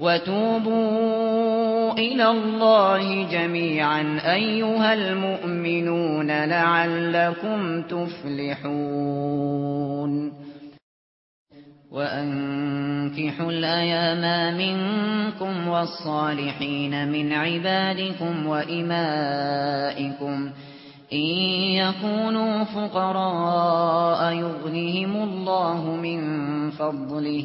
Speaker 1: وتوبوا إلى الله جميعا أيها المؤمنون لعلكم تفلحون وَأَنكِحُوا الْأَيَامَ مِنكُمْ وَالصَّالِحِينَ مِنْ عِبَادِكُمْ وَإِمَائِكُمْ إِن يَكُونُوا فُقَرَاءَ يُغْنِهِمُ اللَّهُ مِنْ فَضْلِهِ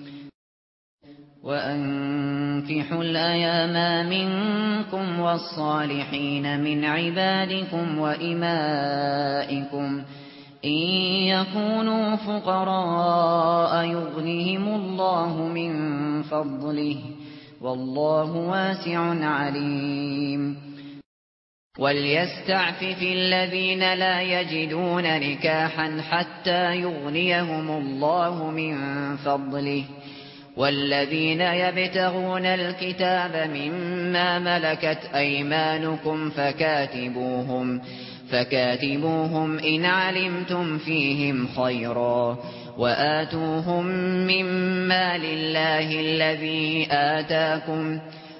Speaker 1: وَأَنكِحُوا الْأَيَامَ مِنكُمْ وَالصَّالِحِينَ مِنْ عِبَادِكُمْ وَإِمَائِكُمْ إِن يَكُونُوا فُقَرَاءَ يُغْنِهِمُ اللَّهُ مِنْ فَضْلِهِ وَاللَّهُ وَاسِعٌ عَلِيمٌ وَلْيَسْتَعْفِفِ الَّذِينَ لَا يَجِدُونَ نِكَاحًا حَتَّى يُغْنِيَهُمُ اللَّهُ مِنْ فَضْلِهِ والذين يبتغون الكتاب مما ملكت أيمانكم فكاتبوهم فكاتبوهم إن علمتم فيهم خيرا وآتوهم مما لله الذي آتاكم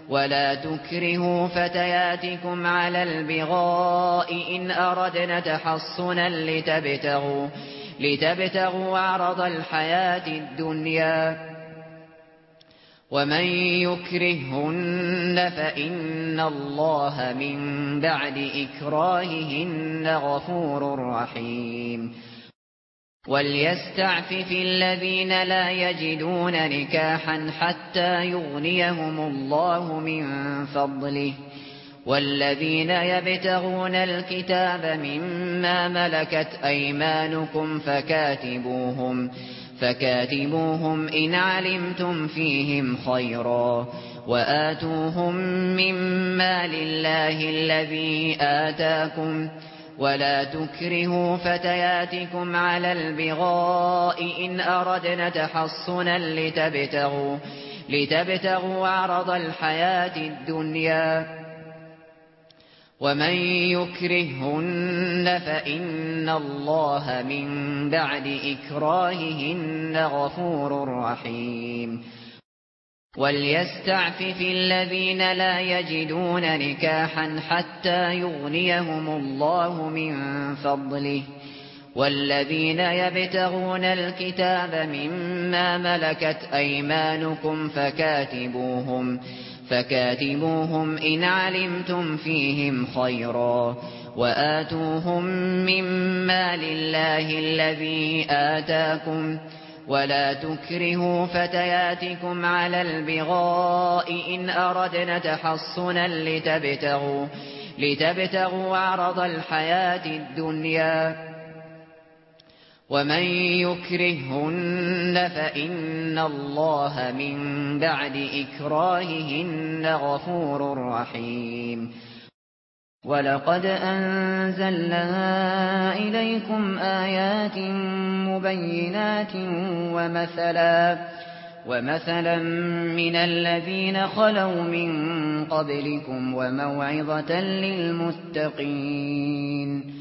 Speaker 1: ولا تكرهوا فتياتكم على البغاء إن أردنا تحصنا لتبتغوا, لتبتغوا عرض الحياة الدنيا ومن يكرهن فإن الله من بعد إكراههن غفور رحيم وليستعفف الذين لا يجدون نكاحا حتى يغنيهم الله من فضله والذين يبتغون الكتاب مما ملكت أيمانكم فكاتبوهم فكاتبوهم فكاتبوهم إن علمتم فيهم خيرا وآتوهم مما لله الذي آتاكم ولا تكرهوا فتياتكم على البغاء إن أردنا تحصنا لتبتغوا, لتبتغوا عرض الحياة الدنيا ومن يكرهن فإن الله من بعد إكراههن غفور رحيم وليستعفف الذين لا يجدون نكاحا حتى يغنيهم الله من فضله والذين يبتغون الكتاب مما ملكت أيمانكم فكاتبوهم فكاتبوهم فكاتبوهم إن علمتم فيهم خيرا وآتوهم مما لله الذي آتاكم ولا تكرهوا فتياتكم على البغاء إن أردنا تحصنا لتبتغوا, لتبتغوا عرض الحياة الدنيا ومن يكرهن فإن الله من بعد إكراههن غفور رحيم ولقد أنزلنا إليكم آيات مبينات ومثلا ومثلا من الذين خلوا من قبلكم وموعظة للمتقين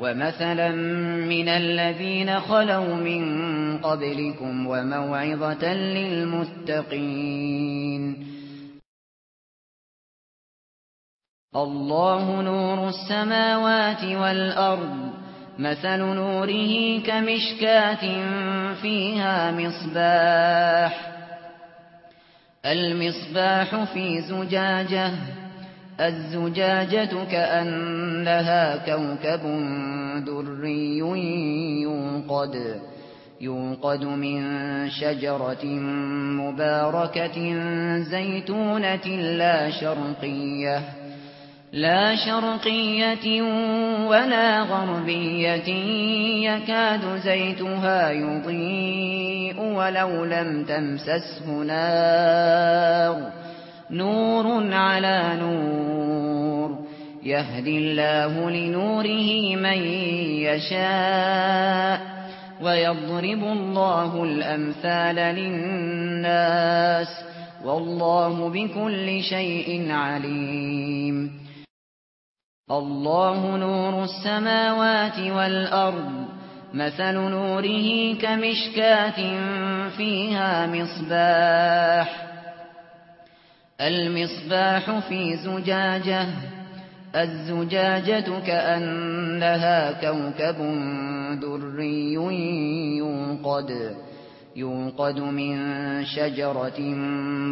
Speaker 1: وَمَثَلًا مِنَ الَّذِينَ خَلَوْا مِن قَبْلِكُمْ وَمَوْعِظَةً لِّلْمُتَّقِينَ اللَّهُ نُورُ السَّمَاوَاتِ وَالْأَرْضِ مَثَلُ نُورِهِ كَمِشْكَاةٍ فِيهَا مِصْبَاحٌ الْمِصْبَاحُ فِي زُجَاجَةٍ الزجاجة كأنها كوكب دري ينقد ينقد من شجرة مباركة زيتونة لا شرقية لا شرقية ولا غربية يكاد زيتها يضيء ولو لم تمسسه نار نور على نور يهدي الله لنوره من يشاء ويضرب الله الأمثال للناس والله بكل شيء عليم الله نور السماوات والأرض مثل نوره كمشكات فيها مصباح المصباح في زجاجة الزجاجة كأنها كوكب دري يوقد ينقد من شجرة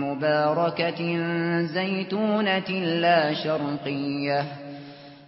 Speaker 1: مباركة زيتونة لا شرقية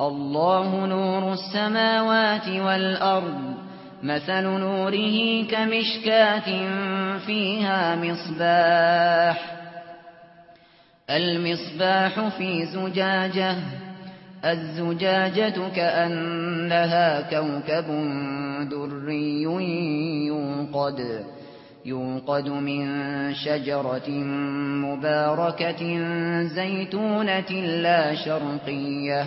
Speaker 1: الله نور السماوات والأرض مثل نوره كمشكات فيها مصباح المصباح في زجاجة الزجاجة كأنها كوكب دري ينقد ينقد من شجرة مباركة زيتونة لا شرقية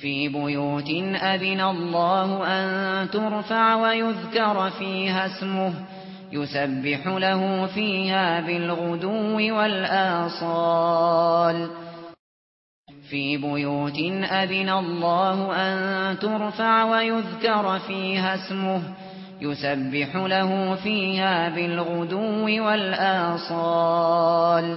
Speaker 1: في بيوت أذن الله أن ترفع ويذكر فيها اسمه يسبح له فيها بالغدو والآصال في بيوت أذن الله أن ترفع ويذكر فيها اسمه يسبح له فيها بالغدو والآصال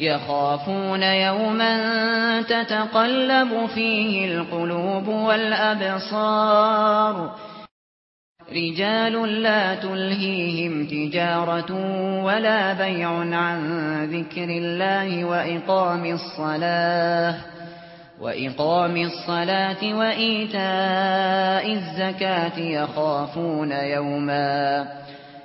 Speaker 1: يَخَافُونَ يَوْمًا تَتَقَلَّبُ فِيهِ الْقُلُوبُ وَالْأَبْصَارُ رِجَالٌ لَّا تُلْهِيهِمْ تِجَارَةٌ وَلَا بَيْعٌ عَن ذِكْرِ اللَّهِ وَإِقَامِ الصَّلَاةِ وَإِقَامِ الصَّلَاةِ وَإِيتَاءِ الزَّكَاةِ يَخَافُونَ يَوْمًا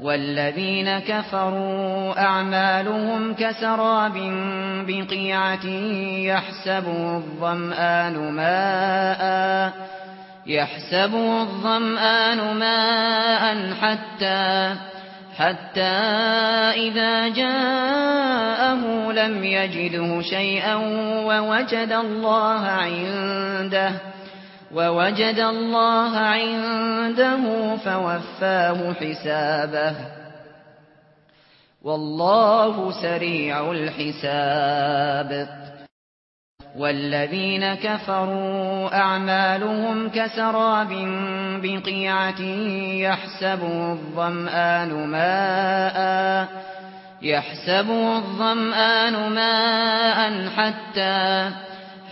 Speaker 1: والذين كفروا أعمالهم كسراب بقيعة يحسبه الظمآن ماء يحسب الظمآن ماء حتى حتى إذا جاءه لم يجده شيئا ووجد الله عنده ووجد الله عنده فوفاه حسابه والله سريع الحساب والذين كفروا أعمالهم كسراب بقيعة يحسبه الظمآن ماء يحسبه الضمآن ماء حتى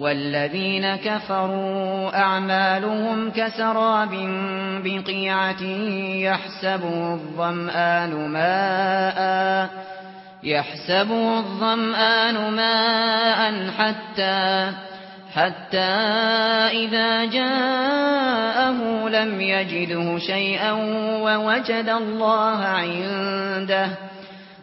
Speaker 1: والذين كفروا أعمالهم كسراب بقيعة يحسبه الظمآن ماء يحسبه الظمآن ماء حتى حتى إذا جاءه لم يجده شيئا ووجد الله عنده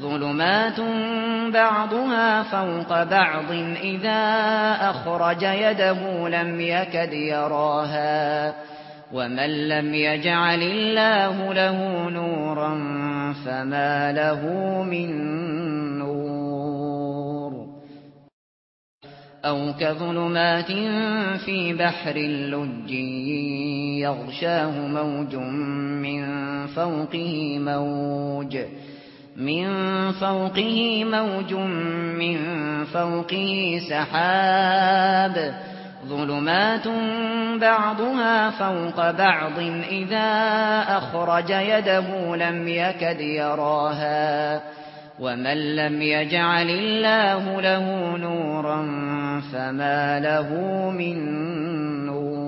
Speaker 1: ظلمات بعضها فوق بعض إذا أخرج يده لم يكد يراها ومن لم يجعل الله له نورا فما له من نور أو كظلمات في بحر اللج يغشاه موج من فوقه موج موج مِنْ فَوْقِهِ مَوْجٌ مِنْ فَوْقِهِ سَحَابٌ ظُلُمَاتٌ بَعْضُهَا فَوْقَ بَعْضٍ إِذَا أَخْرَجَ يَدَهُ لَمْ يَكَدْ يَرَاهَا وَمَن لَّمْ يَجْعَلِ اللَّهُ لَهُ نُورًا فَمَا لَهُ مِن نُّورٍ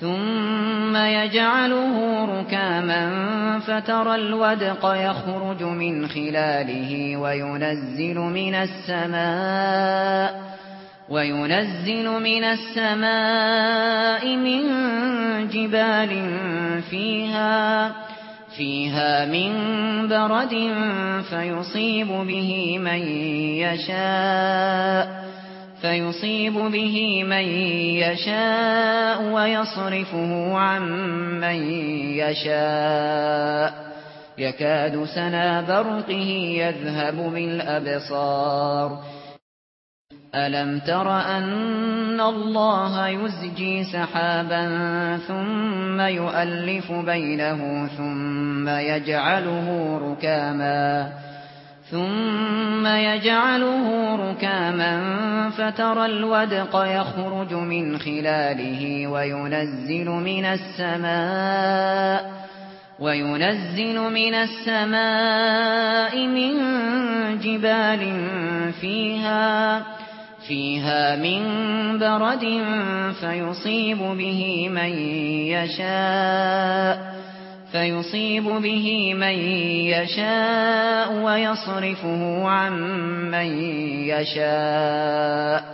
Speaker 1: ثُمَّ يَجْعَلُهُ رُكَامًا فَتَرَى الْوَدْقَ يَخْرُجُ مِنْ خِلَالِهِ وَيُنَزِّلُ مِنَ السَّمَاءِ وَيُنَزِّلُ مِنَ السَّمَاءِ مِن جِبَالٍ فِيهَا فِيهَا مِن بَرَدٍ فَيُصِيبُ بِهِ مَن يَشَاءُ فيصيب به من يشاء ويصرفه عن من يشاء يكاد سنا برقه يذهب بالأبصار ألم تر أن الله يزجي سحابا ثم يؤلف بينه ثم يجعله ركاماً ثُمَّ يَجْعَلُهُ رُكَامًا فَتَرَى الْوَدْقَ يَخْرُجُ مِنْ خِلَالِهِ وَيُنَزِّلُ مِنَ السَّمَاءِ وَيُنَزِّلُ مِنَ السَّمَاءِ مِن جِبَالٍ فِيهَا فِيهَا مِن بَرَدٍ فَيُصِيبُ بِهِ مَن يَشَاءُ فيصيب به من يشاء ويصرفه عن من يشاء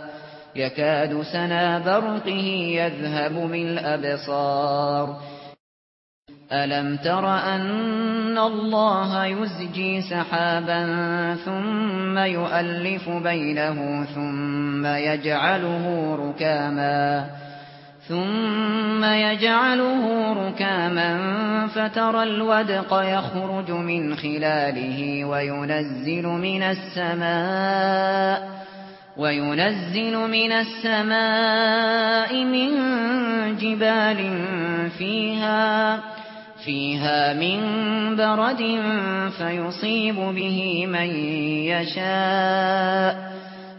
Speaker 1: يكاد سنا برقه يذهب بالأبصار ألم تر أن الله يزجي سحابا ثم يؤلف بينه ثم يجعله ركاماً ثُمَّ يَجْعَلُهُ رُكَامًا فَتَرَى الْوَدْقَ يَخْرُجُ مِنْ خِلَالِهِ وَيُنَزِّلُ مِنَ السَّمَاءِ وَيُنَزِّلُ مِنَ السَّمَاءِ مِن جِبَالٍ فِيهَا فِيهَا مِن بَرَدٍ فَيُصِيبُ بِهِ مَن يَشَاءُ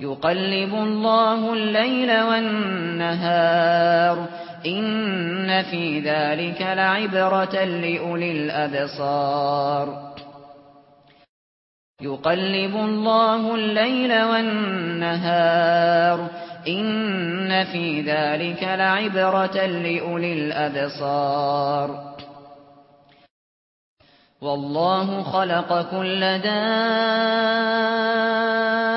Speaker 1: يقلب الله الليل والنهار ان في ذلك لعبرة لأولي الابصار يقلب الله الليل والنهار ان في ذلك لعبرة لأولي الابصار والله خلق كل دار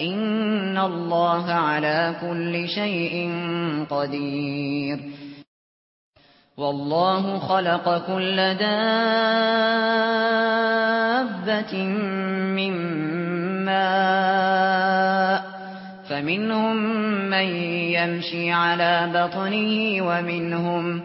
Speaker 1: ان الله على كل شيء قدير والله خلق كل دابة من ماء فمنهم من يمشي على بطنه ومنهم من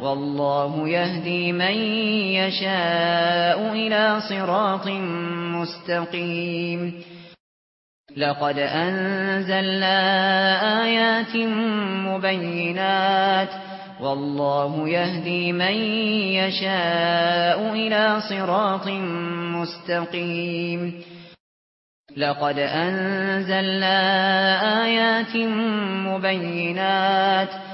Speaker 1: والله يهدي من يشاء إلى صراط مستقيم لقد أنزلنا آيات مبينات والله يهدي من يشاء إلى صراط مستقيم لقد أنزلنا آيات مبينات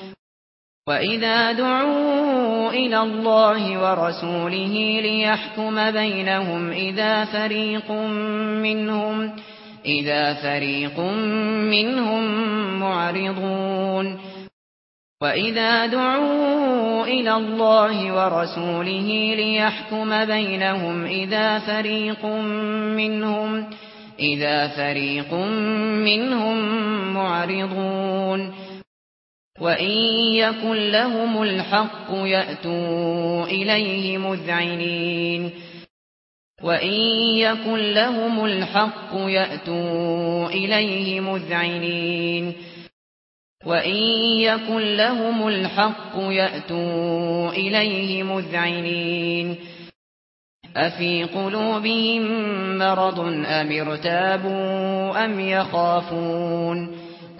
Speaker 1: وَإِذَا دُعُوا إِلَى اللَّهِ وَرَسُولِهِ لِيَحْكُمَ بَيْنَهُمْ إِذَا فَرِيقٌ مِنْهُمْ إِذَا فَرِيقٌ مِنْهُمْ مُعْرِضُونَ وَإِذَا دُعُوا إِلَى اللَّهِ وَرَسُولِهِ لِيَحْكُمَ بَيْنَهُمْ إِذَا فَرِيقٌ مِنْهُمْ إِذَا فَرِيقٌ مِنْهُمْ مُعْرِضُونَ وَإِن يَكُن لَّهُمُ الْحَقُّ يَأْتُوا إِلَيْهِ مُذْعِنِينَ وَإِن يَكُن لَّهُمُ الْحَقُّ يَأْتُوا إِلَيْهِ مُذْعِنِينَ وَإِن يَكُن لَّهُمُ الْحَقُّ يَأْتُوا إِلَيْهِ مُذْعِنِينَ أَفِي قُلُوبِهِم مَّرَضٌ أَمِ ارْتَابُوا أَمْ يَخَافُونَ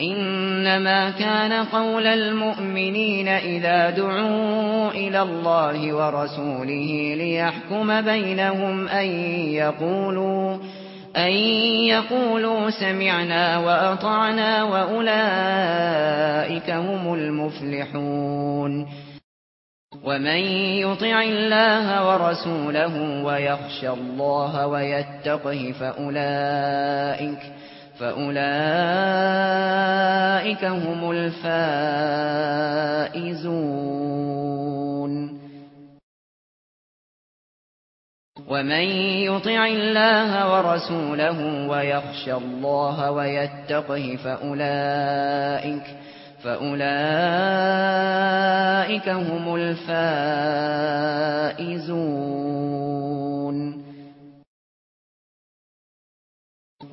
Speaker 1: انما كان قول المؤمنين اذا دعوا الى الله ورسوله ليحكم بينهم ان يقولوا ان يقولوا سمعنا واطعنا واولئك هم المفلحون ومن يطع الله ورسوله ويخشى الله ويتقه فاولئك فأولئك هم الفائزون ومن يطع الله ورسوله وَيَخْشَ الله ويتقه فأولئك فأولئك هم الفائزون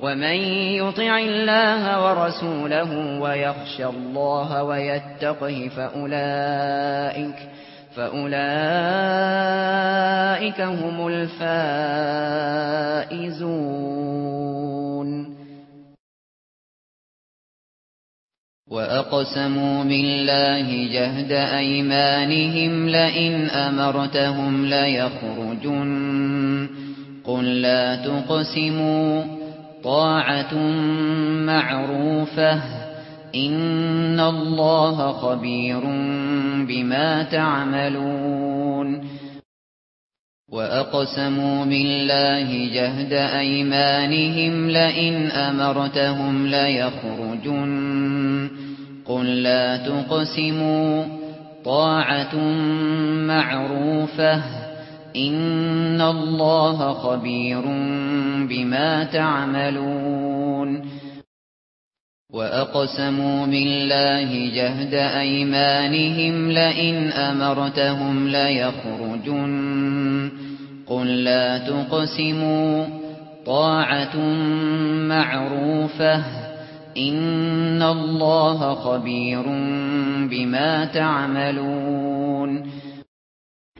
Speaker 1: ومن يطع الله ورسوله ويخشى الله ويتقه فأولئك فأولئك هم الفائزون وَأَقْسَمُوا بِاللَّهِ جَهْدَ أَيْمَانِهِمْ لَئِنْ أَمَرْتَهُمْ لَيَخْرُجُنَّ قُل لَّا تُقْسِمُوا طاعة معروفة إن الله خبير بما تعملون وَأَقْسَمُوا بِاللَّهِ جَهْدَ أَيْمَانِهِمْ لَئِنْ أَمَرْتَهُمْ لَيَخْرُجُنَّ قُل لَّا تُقْسِمُوا طَاعَةٌ مَّعْرُوفَةٌ ان الله خبير بما تعملون وَأَقْسَمُوا بِاللَّهِ جَهْدَ أَيْمَانِهِمْ لَئِنْ أَمَرْتَهُمْ ليخرجون قُل لَّا تُقْسِمُوا طَاعَةٌ مَّعْرُوفَةٌ إِنَّ اللَّهَ خَبِيرٌ بِمَا تَعْمَلُونَ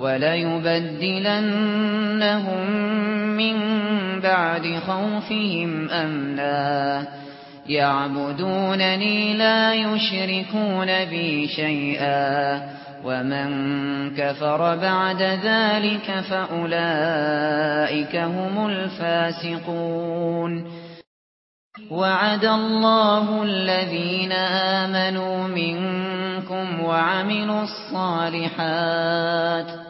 Speaker 1: وَلَيُبَدِّلَنَّهُمْ مِنْ بَعْدِ خَوْفِهِمْ أَمْنًا يَعْبُدُونَنِي لَا يُشْرِكُونَ بِي شَيْئًا وَمَنْ كَفَرَ بَعْدَ ذَلِكَ فَأُولَئِكَ هُمُ الْفَاسِقُونَ وَعَدَ اللَّهُ الَّذِينَ آمَنُوا مِنْكُمْ وَعَمِلُوا الصَّالِحَاتِ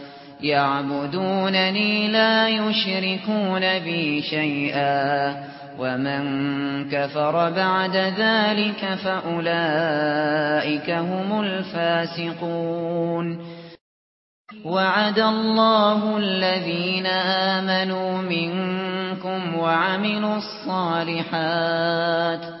Speaker 1: يعبدونني لا يشركون بي شيئا ومن كفر بعد ذلك فأولئك هم الفاسقون وعد الله الذين آمنوا منكم وعملوا الصالحات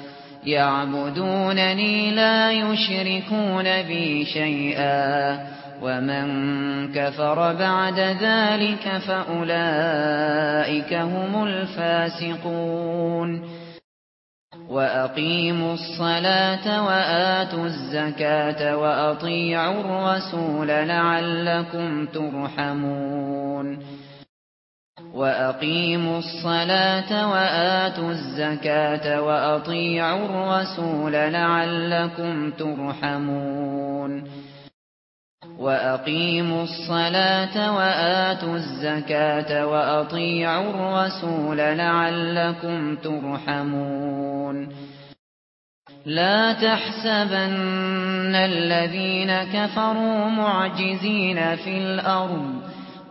Speaker 1: يعبدونني لا يشركون بي شيئا ومن كفر بعد ذلك فأولئك هم الفاسقون وَأَقِيمُوا الصَّلَاةَ وَآتُوا الزَّكَاةَ وَأَطِيعُوا الرَّسُولَ لَعَلَّكُمْ تُرْحَمُونَ وَأَقِيمُوا الصَّلَاةَ وَآتُوا الزَّكَاةَ وَأَطِيعُوا الرَّسُولَ لَعَلَّكُمْ تُرْحَمُونَ وَأَقِيمُوا الصَّلَاةَ وَآتُوا الزَّكَاةَ وَأَطِيعُوا الرَّسُولَ لَعَلَّكُمْ تُرْحَمُونَ لا تحسبن الذين كفروا معجزين في الأرض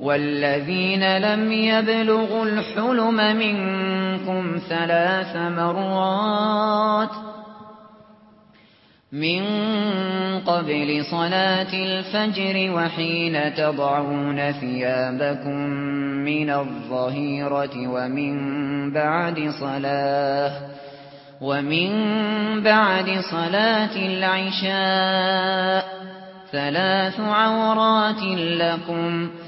Speaker 1: والذين لم يبلغوا الحلم منكم ثلاث مرات من قبل صلاة الفجر وحين تضعون ثيابكم من الظهيرة ومن بعد صلاة ومن بعد صلاة العشاء ثلاث عورات لكم ثلاث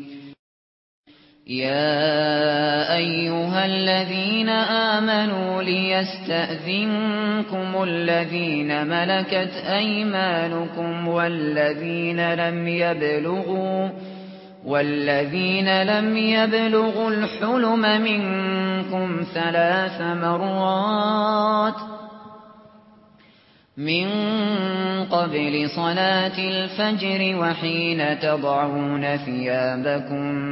Speaker 1: يا ايها الذين امنوا ليستاذنكم الذين ملكت ايمانكم والذين لم يبلغوا والذين لم يبلغوا الحلم منكم ثلاث مرات من قبل صلاة الفجر وحين تضعون ثيابكم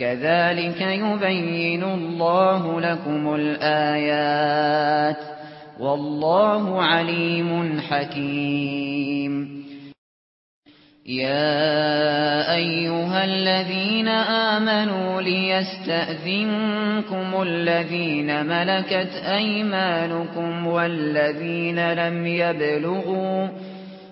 Speaker 1: كذلك يبين الله لكم الآيات والله عليم حكيم يا أيها الذين آمنوا ليستأذنكم الذين ملكت أيمانكم والذين لم يبلغوا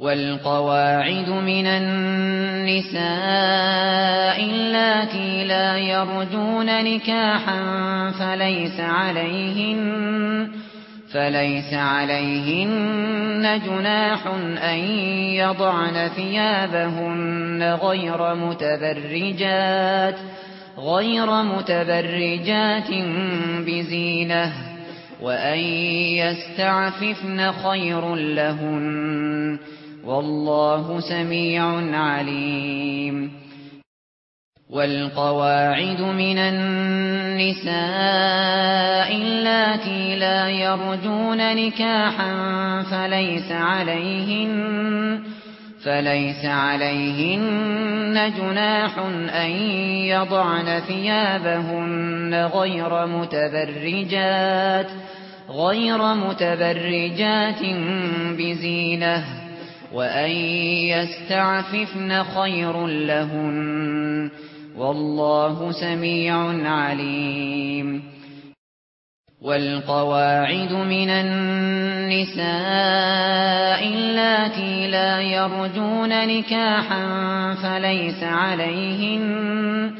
Speaker 1: والقواعد من النساء اللاتي لا يرجون نکاحا فليس عليهن فليس عليهن جناح أن يضعن ثيابهن غير متبرجات غير متبرجات بزينة وأن يستعففن خير لهن والله سميع عليم والقواعد من النساء اللاتي لا يرجون نكاحا فليس عليهن فليس عليهن جناح أن يضعن ثيابهن غير متبرجات غير متبرجات بزينه وأن يستعففن خير لهن والله سميع عليم والقواعد من النساء اللاتي لا يرجون نكاحا فليس عليهن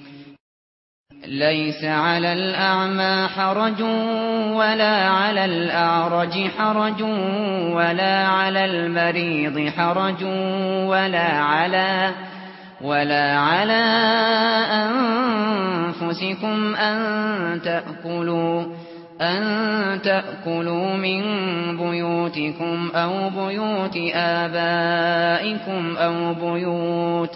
Speaker 1: ليس على الأعمى حرج ولا على الأعرج حرج ولا على المريض حرج ولا على ولا على أنفسكم أن تأكلوا أن تأكلوا من بيوتكم أو بيوت آبائكم أو بيوت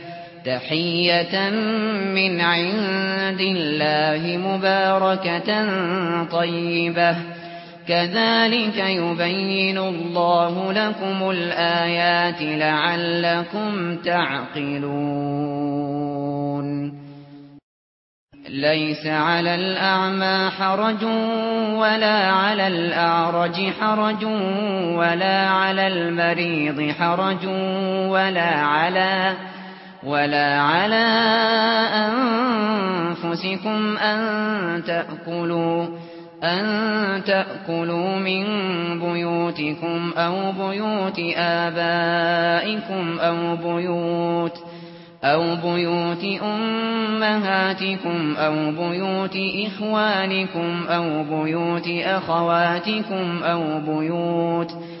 Speaker 1: تحية من عند الله مباركة طيبة كذلك يبين الله لكم الآيات لعلكم تعقلون ليس على الأعمى حرج ولا على الأعرج حرج ولا على المريض حرج ولا على المريض ولا على أنفسكم أن تأكلوا أن تأكلوا من بيوتكم أو بيوت آبائكم أو بيوت أو بيوت أمهاتكم أو بيوت إخوانكم أو بيوت أخواتكم أو بيوت بيوت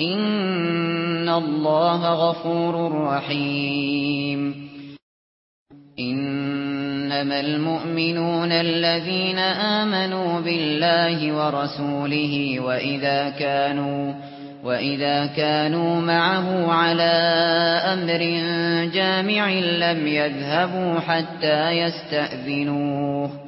Speaker 1: ان الله غفور رحيم انما المؤمنون الذين امنوا بالله ورسوله واذا كانوا واذا كانوا معه على امر جامع لم يذهبوا حتى يستأذنوه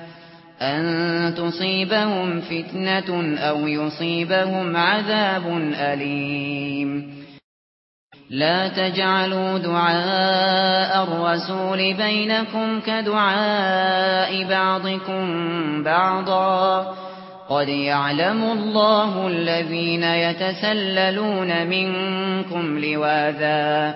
Speaker 1: أن تصيبهم فتنة أو يصيبهم عذاب أليم لا تجعلوا دعاء الرسول بينكم كدعاء بعضكم بعضا قد يعلم الله الذين يتسللون منكم لواذا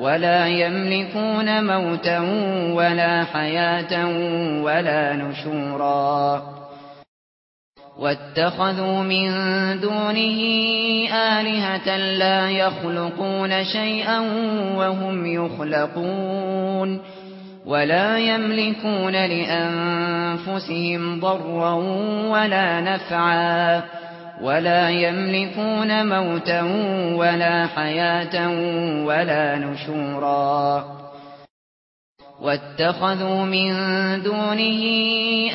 Speaker 1: ولا يملكون موتا ولا حياة ولا نشورا واتخذوا من دونه آلهة لا يخلقون شيئا وهم يخلقون ولا يملكون لأنفسهم ضرا ولا نفعا ولا يملكون موتا ولا حياة ولا نشورا واتخذوا من دونه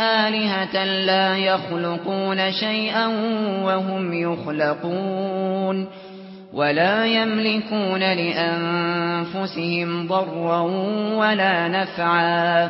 Speaker 1: آلهة لا يخلقون شيئا وهم يخلقون ولا يملكون لأنفسهم ضرا ولا نفعا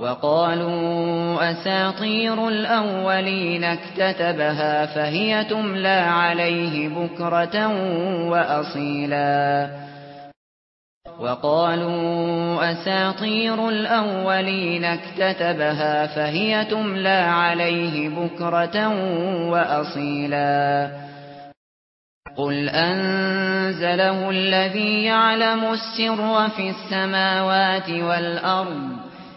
Speaker 1: وقالوا أساطير الأولين اكتتبها فهي تملى عليه بكرة وأصيلا وقالوا أساطير الأولين اكتتبها فهي تملى عليه بكرة وأصيلا قل أنزله الذي يعلم السر في السماوات والأرض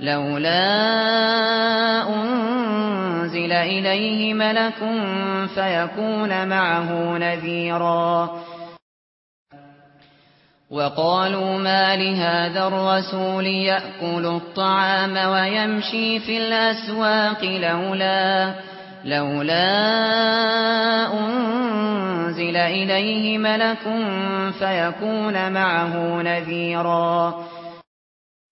Speaker 1: لولا انزل اليه ملك فيكون معه نذيرا وقالوا ما لهذا الرسول ياكل الطعام ويمشي في الاسواق لولا لولا انزل اليه ملك فيكون معه نذيرا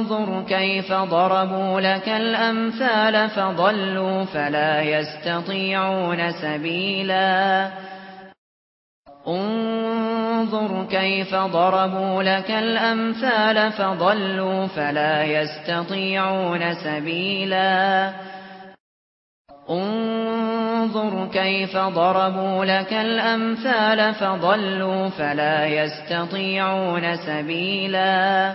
Speaker 1: انظر كيف ضربوا لك الأمثال فضلوا فلا يستطيعون سبيلا انظر كيف ضربوا لك الأمثال فضلوا فلا يستطيعون سبيلا انظر كيف ضربوا لك الأمثال فضلوا فلا يستطيعون سبيلا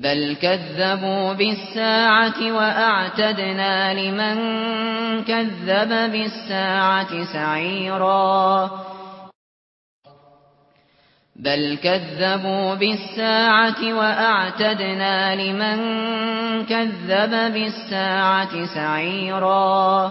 Speaker 1: بل كذبوا بالساعة وأعتدنا لمن كذب بالساعة سعيرا بل كذبوا بالساعة وأعتدنا لمن كذب بالساعة سعيرا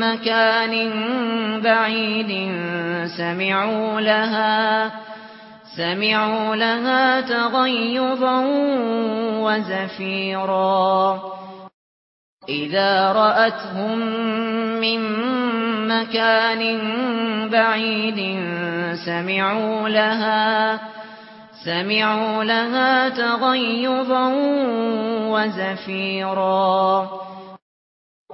Speaker 1: مكان بعيد سمعوا لها سمعوا لها تغيظا وزفيرا إذا رأتهم من مكان بعيد سمعوا لها سمعوا لها تغيظا وزفيرا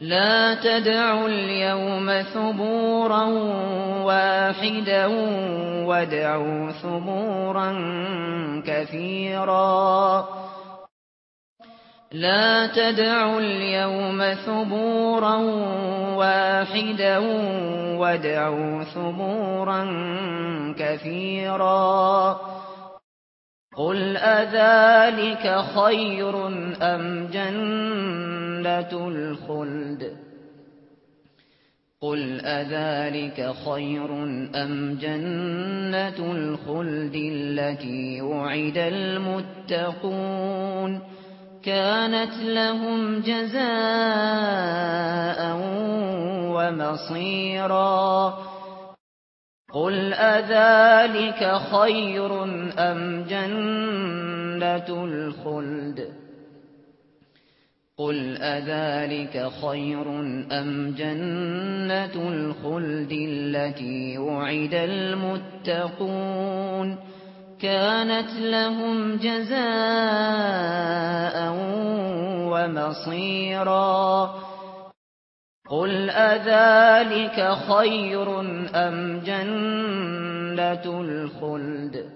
Speaker 1: لا تدعوا اليوم ثبورا واحدا ودعوا ثبورا كثيرا لا تدعوا اليوم ثبورا واحدا ودعوا ثبورا كثيرا قل أذلك خير أم جنة جنة الخلد قل أذلك خير أم جنة الخلد التي وعد المتقون كانت لهم جزاء ومصيرا قل أذلك خير أم جنة الخلد قل أذلك خير أم جنة الخلد التي وعد المتقون كانت لهم جزاء ومصيرا قل أذلك خير أم جنة الخلد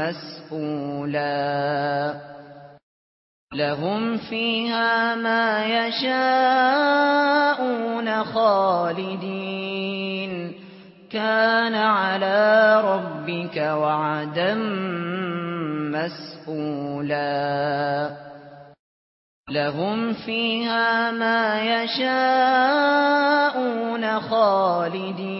Speaker 1: مسؤولا لهم فيها ما يشاءون خالدين كان على ربك وعدا مسؤولا لهم فيها ما يشاءون خالدين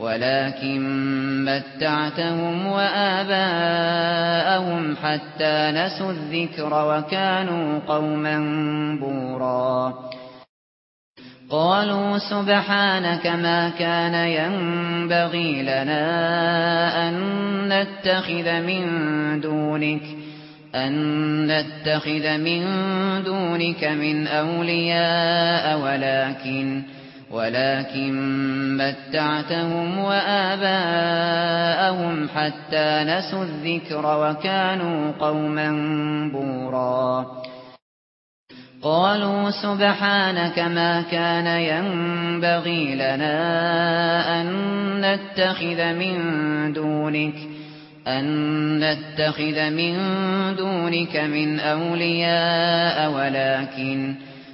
Speaker 1: ولكن متعتهم وآباءهم حتى نسوا الذكر وكانوا قوما بورا قالوا سبحانك ما كان ينبغي لنا أن نتخذ من دونك أن نتخذ من دونك من أولياء ولكن ولكن متعتهم وآباءهم حتى نسوا الذكر وكانوا قوما بورا قالوا سبحانك ما كان ينبغي لنا أن نتخذ من دونك أن نتخذ من دونك من أولياء ولكن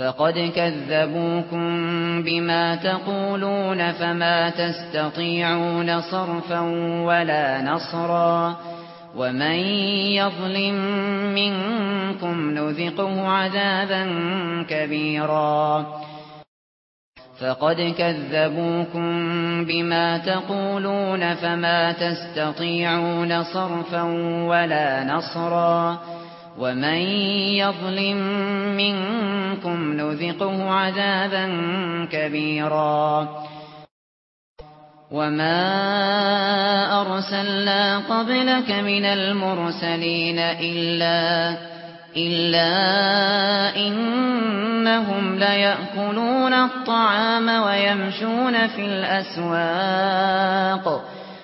Speaker 1: فقد كذبوكم بما تقولون فما تستطيعون صرفا ولا نصرا ومن يظلم منكم نذقه عذابا كبيرا فقد كذبوكم بما تقولون فما تستطيعون صرفا ولا نصرا ومن يظلم منكم نذقه عذابا كبيرا وما أرسلنا قبلك من المرسلين إلا إلا إنهم ليأكلون الطعام ويمشون في الأسواق ويمشون في الأسواق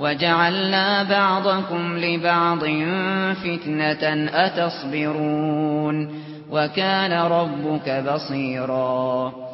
Speaker 1: وَجَعَلْنَا بَعْضَكُمْ لِبَعْضٍ فِتْنَةً أَتَصْبِرُونَ وَكَانَ رَبُّكَ بَصِيرًا